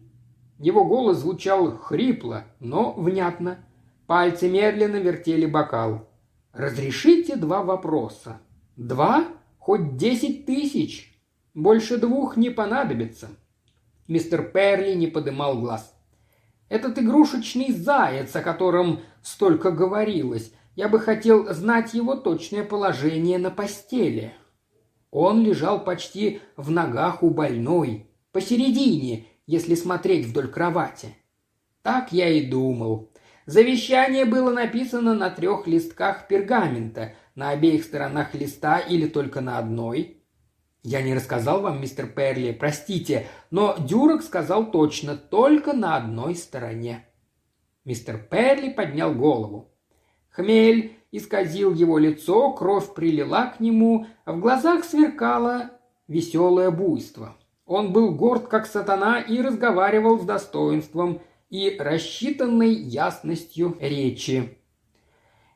Его голос звучал хрипло, но внятно. Пальцы медленно вертели бокал. «Разрешите два вопроса?» «Два? Хоть десять тысяч? Больше двух не понадобится». Мистер Перли не подымал глаз. «Этот игрушечный заяц, о котором столько говорилось, я бы хотел знать его точное положение на постели. Он лежал почти в ногах у больной, посередине, если смотреть вдоль кровати. Так я и думал. Завещание было написано на трех листках пергамента, на обеих сторонах листа или только на одной. Я не рассказал вам, мистер Перли, простите, но Дюрок сказал точно, только на одной стороне. Мистер Перли поднял голову. Хмель исказил его лицо, кровь прилила к нему, в глазах сверкало веселое буйство. Он был горд, как сатана, и разговаривал с достоинством и рассчитанной ясностью речи.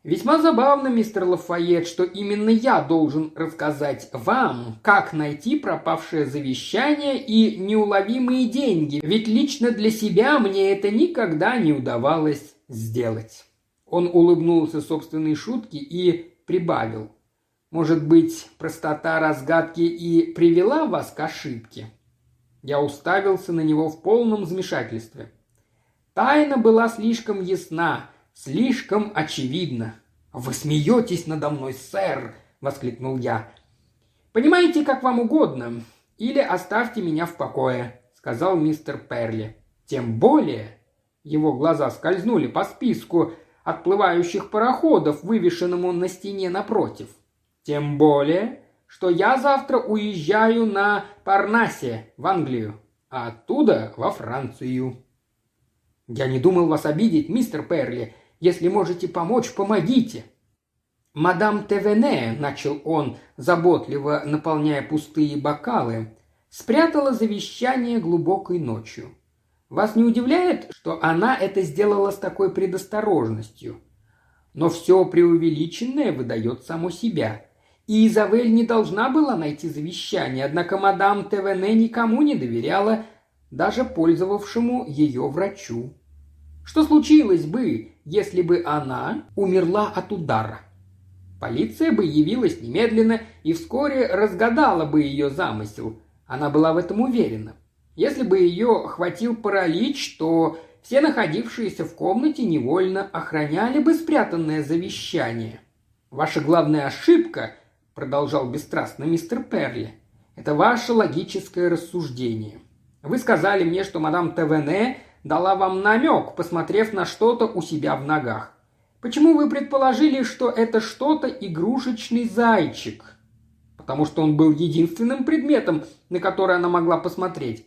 Весьма забавно, мистер Лафайет, что именно я должен рассказать вам, как найти пропавшее завещание и неуловимые деньги, ведь лично для себя мне это никогда не удавалось сделать. Он улыбнулся собственной шутке и прибавил. «Может быть, простота разгадки и привела вас к ошибке?» Я уставился на него в полном замешательстве. Тайна была слишком ясна, слишком очевидна. «Вы смеетесь надо мной, сэр!» — воскликнул я. «Понимаете, как вам угодно. Или оставьте меня в покое», — сказал мистер Перли. «Тем более...» Его глаза скользнули по списку отплывающих пароходов, вывешенному на стене напротив. Тем более, что я завтра уезжаю на Парнасе в Англию, а оттуда во Францию. Я не думал вас обидеть, мистер Перли. Если можете помочь, помогите. Мадам Тевене, начал он, заботливо наполняя пустые бокалы, спрятала завещание глубокой ночью. Вас не удивляет, что она это сделала с такой предосторожностью? Но все преувеличенное выдает само себя. И Изавель не должна была найти завещание, однако мадам ТВН никому не доверяла, даже пользовавшему ее врачу. Что случилось бы, если бы она умерла от удара? Полиция бы явилась немедленно и вскоре разгадала бы ее замысел. Она была в этом уверена. Если бы ее хватил паралич, то все находившиеся в комнате невольно охраняли бы спрятанное завещание. Ваша главная ошибка, продолжал бесстрастно мистер Перли, это ваше логическое рассуждение. Вы сказали мне, что мадам ТВН дала вам намек, посмотрев на что-то у себя в ногах. Почему вы предположили, что это что-то игрушечный зайчик? Потому что он был единственным предметом, на который она могла посмотреть.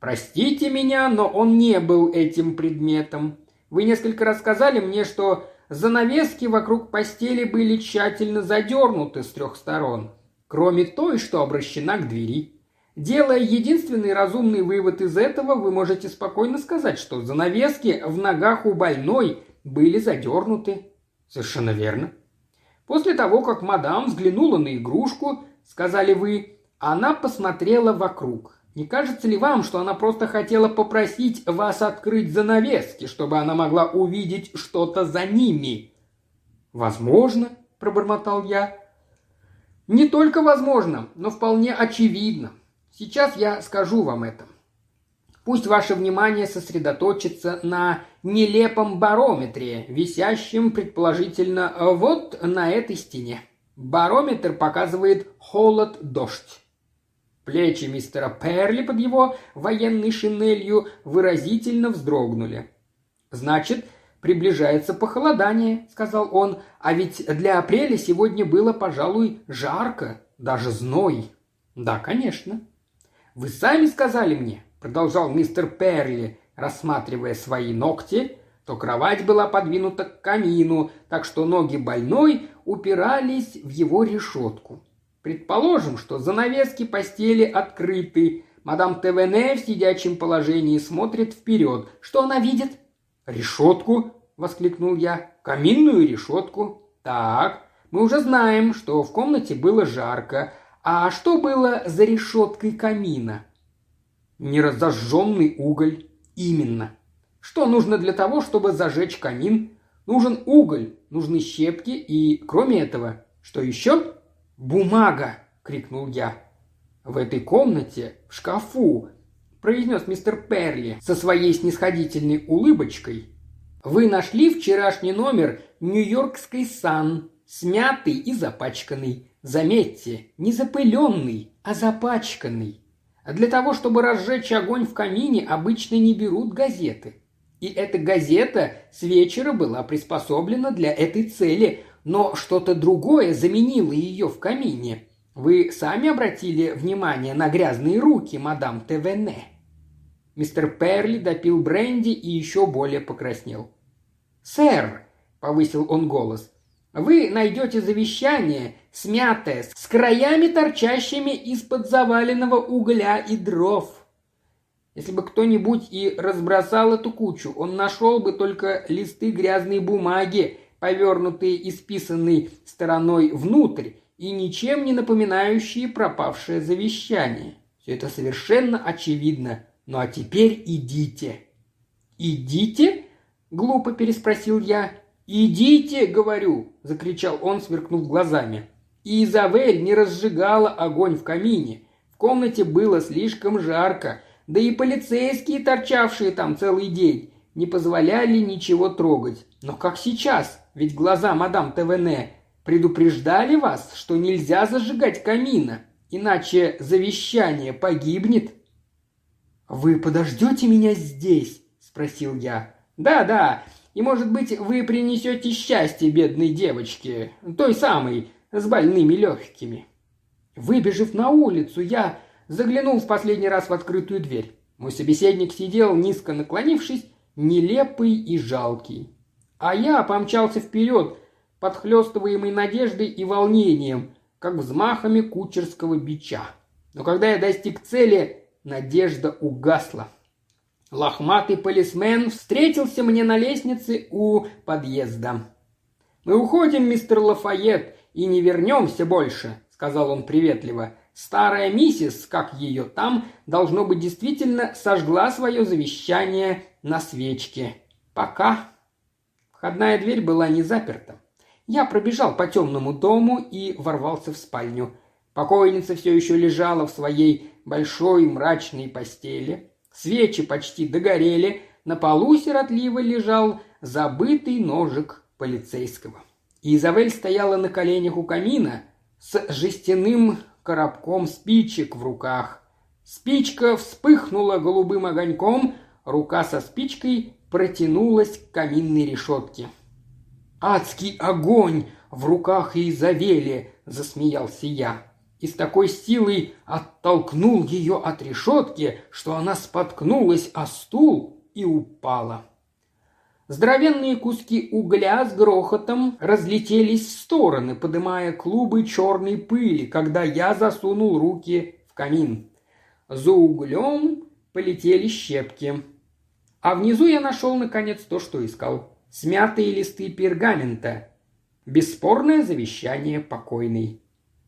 Простите меня, но он не был этим предметом. Вы несколько раз сказали мне, что занавески вокруг постели были тщательно задернуты с трех сторон, кроме той, что обращена к двери. Делая единственный разумный вывод из этого, вы можете спокойно сказать, что занавески в ногах у больной были задернуты. Совершенно верно. После того, как мадам взглянула на игрушку, сказали вы, она посмотрела вокруг. Не кажется ли вам, что она просто хотела попросить вас открыть занавески, чтобы она могла увидеть что-то за ними? Возможно, пробормотал я. Не только возможно, но вполне очевидно. Сейчас я скажу вам это. Пусть ваше внимание сосредоточится на нелепом барометре, висящем, предположительно, вот на этой стене. Барометр показывает холод-дождь. Плечи мистера Перли под его военной шинелью выразительно вздрогнули. «Значит, приближается похолодание», — сказал он, «а ведь для апреля сегодня было, пожалуй, жарко, даже зной». «Да, конечно». «Вы сами сказали мне, продолжал мистер Перли, рассматривая свои ногти, то кровать была подвинута к камину, так что ноги больной упирались в его решетку. Предположим, что занавески постели открыты. Мадам Тевене в сидячем положении смотрит вперед. Что она видит? «Решетку!» – воскликнул я. «Каминную решетку!» «Так, мы уже знаем, что в комнате было жарко. А что было за решеткой камина?» Неразожженный уголь. Именно. Что нужно для того, чтобы зажечь камин? Нужен уголь, нужны щепки и, кроме этого, что еще? Бумага! крикнул я. В этой комнате, в шкафу, произнес мистер Перли со своей снисходительной улыбочкой. Вы нашли вчерашний номер Нью-Йоркской Сан, смятый и запачканный. Заметьте, не запыленный, а запачканный. Для того, чтобы разжечь огонь в камине, обычно не берут газеты. И эта газета с вечера была приспособлена для этой цели, но что-то другое заменило ее в камине. Вы сами обратили внимание на грязные руки, мадам Тевене?» Мистер Перли допил бренди и еще более покраснел. «Сэр», — повысил он голос, вы найдете завещание, смятое, с краями торчащими из-под заваленного угля и дров. Если бы кто-нибудь и разбросал эту кучу, он нашел бы только листы грязной бумаги, повернутые и списанные стороной внутрь, и ничем не напоминающие пропавшее завещание. Все это совершенно очевидно. Ну а теперь идите. «Идите?» – глупо переспросил я. «Идите, говорю!» – закричал он, сверкнув глазами. И Изавель не разжигала огонь в камине. В комнате было слишком жарко, да и полицейские, торчавшие там целый день, не позволяли ничего трогать. Но как сейчас? Ведь глаза мадам ТВН предупреждали вас, что нельзя зажигать камина, иначе завещание погибнет. «Вы подождете меня здесь?» – спросил я. «Да, да, и, может быть, вы принесете счастье бедной девочке, той самой, с больными легкими». Выбежав на улицу, я заглянул в последний раз в открытую дверь. Мой собеседник сидел, низко наклонившись, нелепый и жалкий. А я помчался вперед, подхлестываемый надеждой и волнением, как взмахами кучерского бича. Но когда я достиг цели, надежда угасла. Лохматый полисмен встретился мне на лестнице у подъезда. «Мы уходим, мистер Лафайет, и не вернемся больше», — сказал он приветливо. «Старая миссис, как ее там, должно быть, действительно сожгла свое завещание на свечке. Пока». Входная дверь была не заперта. Я пробежал по темному дому и ворвался в спальню. Покойница все еще лежала в своей большой мрачной постели. Свечи почти догорели, на полу сиротливо лежал забытый ножик полицейского. И Изабель стояла на коленях у камина с жестяным коробком спичек в руках. Спичка вспыхнула голубым огоньком, рука со спичкой протянулась к каминной решетке. Адский огонь в руках Изавели!» – засмеялся я. И с такой силой оттолкнул ее от решетки, что она споткнулась о стул и упала. Здоровенные куски угля с грохотом разлетелись в стороны, подымая клубы черной пыли, когда я засунул руки в камин. За углем полетели щепки. А внизу я нашел, наконец, то, что искал. Смятые листы пергамента. Бесспорное завещание покойной.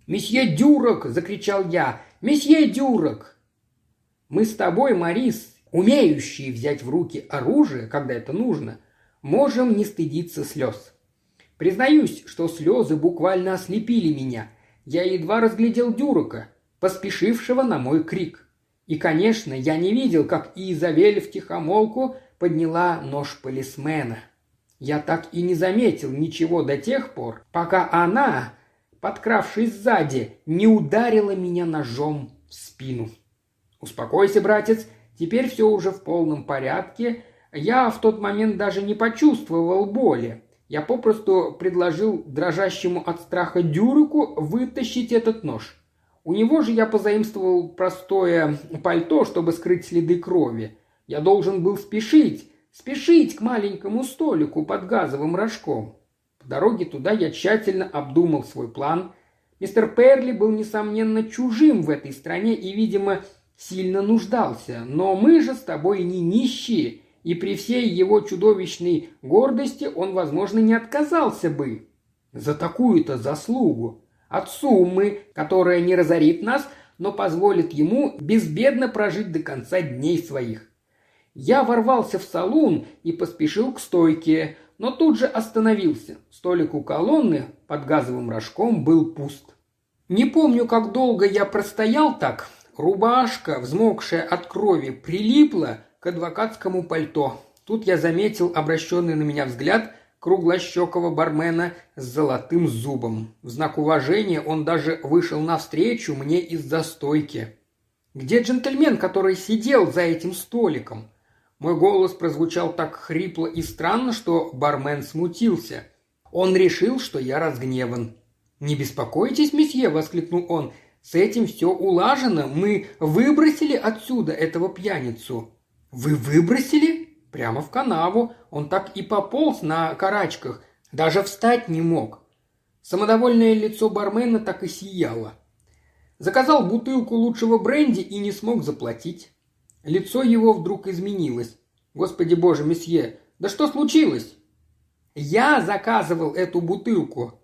«Месье Дюрок!» – закричал я. «Месье Дюрок!» «Мы с тобой, Марис, умеющие взять в руки оружие, когда это нужно, можем не стыдиться слез. Признаюсь, что слезы буквально ослепили меня. Я едва разглядел Дюрока, поспешившего на мой крик. И, конечно, я не видел, как Изавель в тихомолку подняла нож полисмена. Я так и не заметил ничего до тех пор, пока она, подкравшись сзади, не ударила меня ножом в спину. «Успокойся, братец, теперь все уже в полном порядке. Я в тот момент даже не почувствовал боли. Я попросту предложил дрожащему от страха Дюрику вытащить этот нож. У него же я позаимствовал простое пальто, чтобы скрыть следы крови. Я должен был спешить, спешить к маленькому столику под газовым рожком. По дороге туда я тщательно обдумал свой план. Мистер Перли был, несомненно, чужим в этой стране и, видимо, сильно нуждался. Но мы же с тобой не нищие, и при всей его чудовищной гордости он, возможно, не отказался бы за такую-то заслугу от суммы, которая не разорит нас, но позволит ему безбедно прожить до конца дней своих. Я ворвался в салон и поспешил к стойке, но тут же остановился. Столик у колонны под газовым рожком был пуст. Не помню, как долго я простоял так. Рубашка, взмокшая от крови, прилипла к адвокатскому пальто. Тут я заметил обращенный на меня взгляд круглощекого бармена с золотым зубом. В знак уважения он даже вышел навстречу мне из-за стойки. «Где джентльмен, который сидел за этим столиком?» Мой голос прозвучал так хрипло и странно, что бармен смутился. Он решил, что я разгневан. «Не беспокойтесь, месье!» – воскликнул он. «С этим все улажено. Мы выбросили отсюда этого пьяницу». «Вы выбросили?» Прямо в канаву. Он так и пополз на карачках. Даже встать не мог. Самодовольное лицо бармена так и сияло. Заказал бутылку лучшего бренди и не смог заплатить. Лицо его вдруг изменилось. «Господи боже, месье, да что случилось?» «Я заказывал эту бутылку».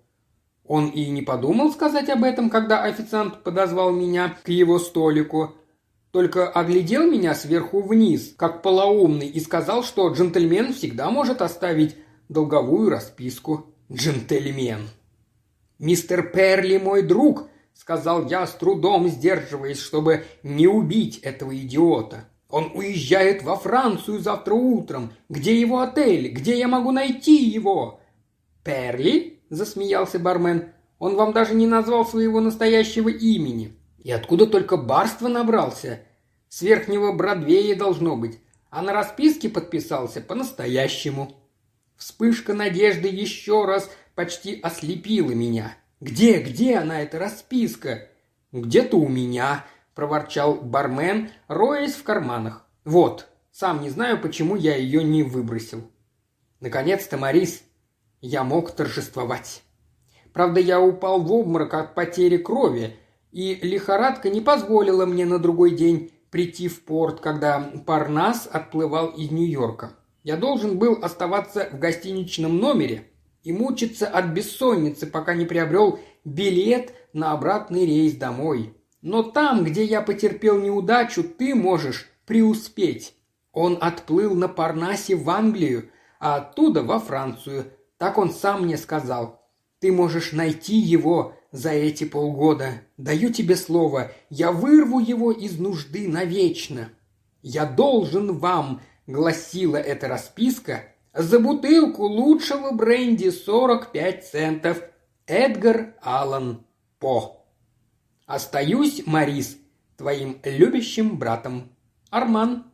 Он и не подумал сказать об этом, когда официант подозвал меня к его столику. Только оглядел меня сверху вниз, как полоумный, и сказал, что джентльмен всегда может оставить долговую расписку. Джентльмен. «Мистер Перли мой друг», — сказал я с трудом, сдерживаясь, чтобы не убить этого идиота. «Он уезжает во Францию завтра утром. Где его отель? Где я могу найти его?» «Перли?» – засмеялся бармен. «Он вам даже не назвал своего настоящего имени. И откуда только барство набрался? С верхнего Бродвея должно быть. А на расписке подписался по-настоящему. Вспышка надежды еще раз почти ослепила меня. «Где, где она, эта расписка?» «Где-то у меня», – проворчал бармен, роясь в карманах. «Вот, сам не знаю, почему я ее не выбросил». Наконец-то, Марис, я мог торжествовать. Правда, я упал в обморок от потери крови, и лихорадка не позволила мне на другой день прийти в порт, когда Парнас отплывал из Нью-Йорка. Я должен был оставаться в гостиничном номере и мучиться от бессонницы, пока не приобрел билет на обратный рейс домой. Но там, где я потерпел неудачу, ты можешь преуспеть. Он отплыл на Парнасе в Англию, а оттуда во Францию. Так он сам мне сказал. Ты можешь найти его за эти полгода. Даю тебе слово, я вырву его из нужды навечно. Я должен вам, гласила эта расписка, за бутылку лучшего бренди 45 центов. Эдгар Аллан По. Остаюсь, Марис, твоим любящим братом. Арман.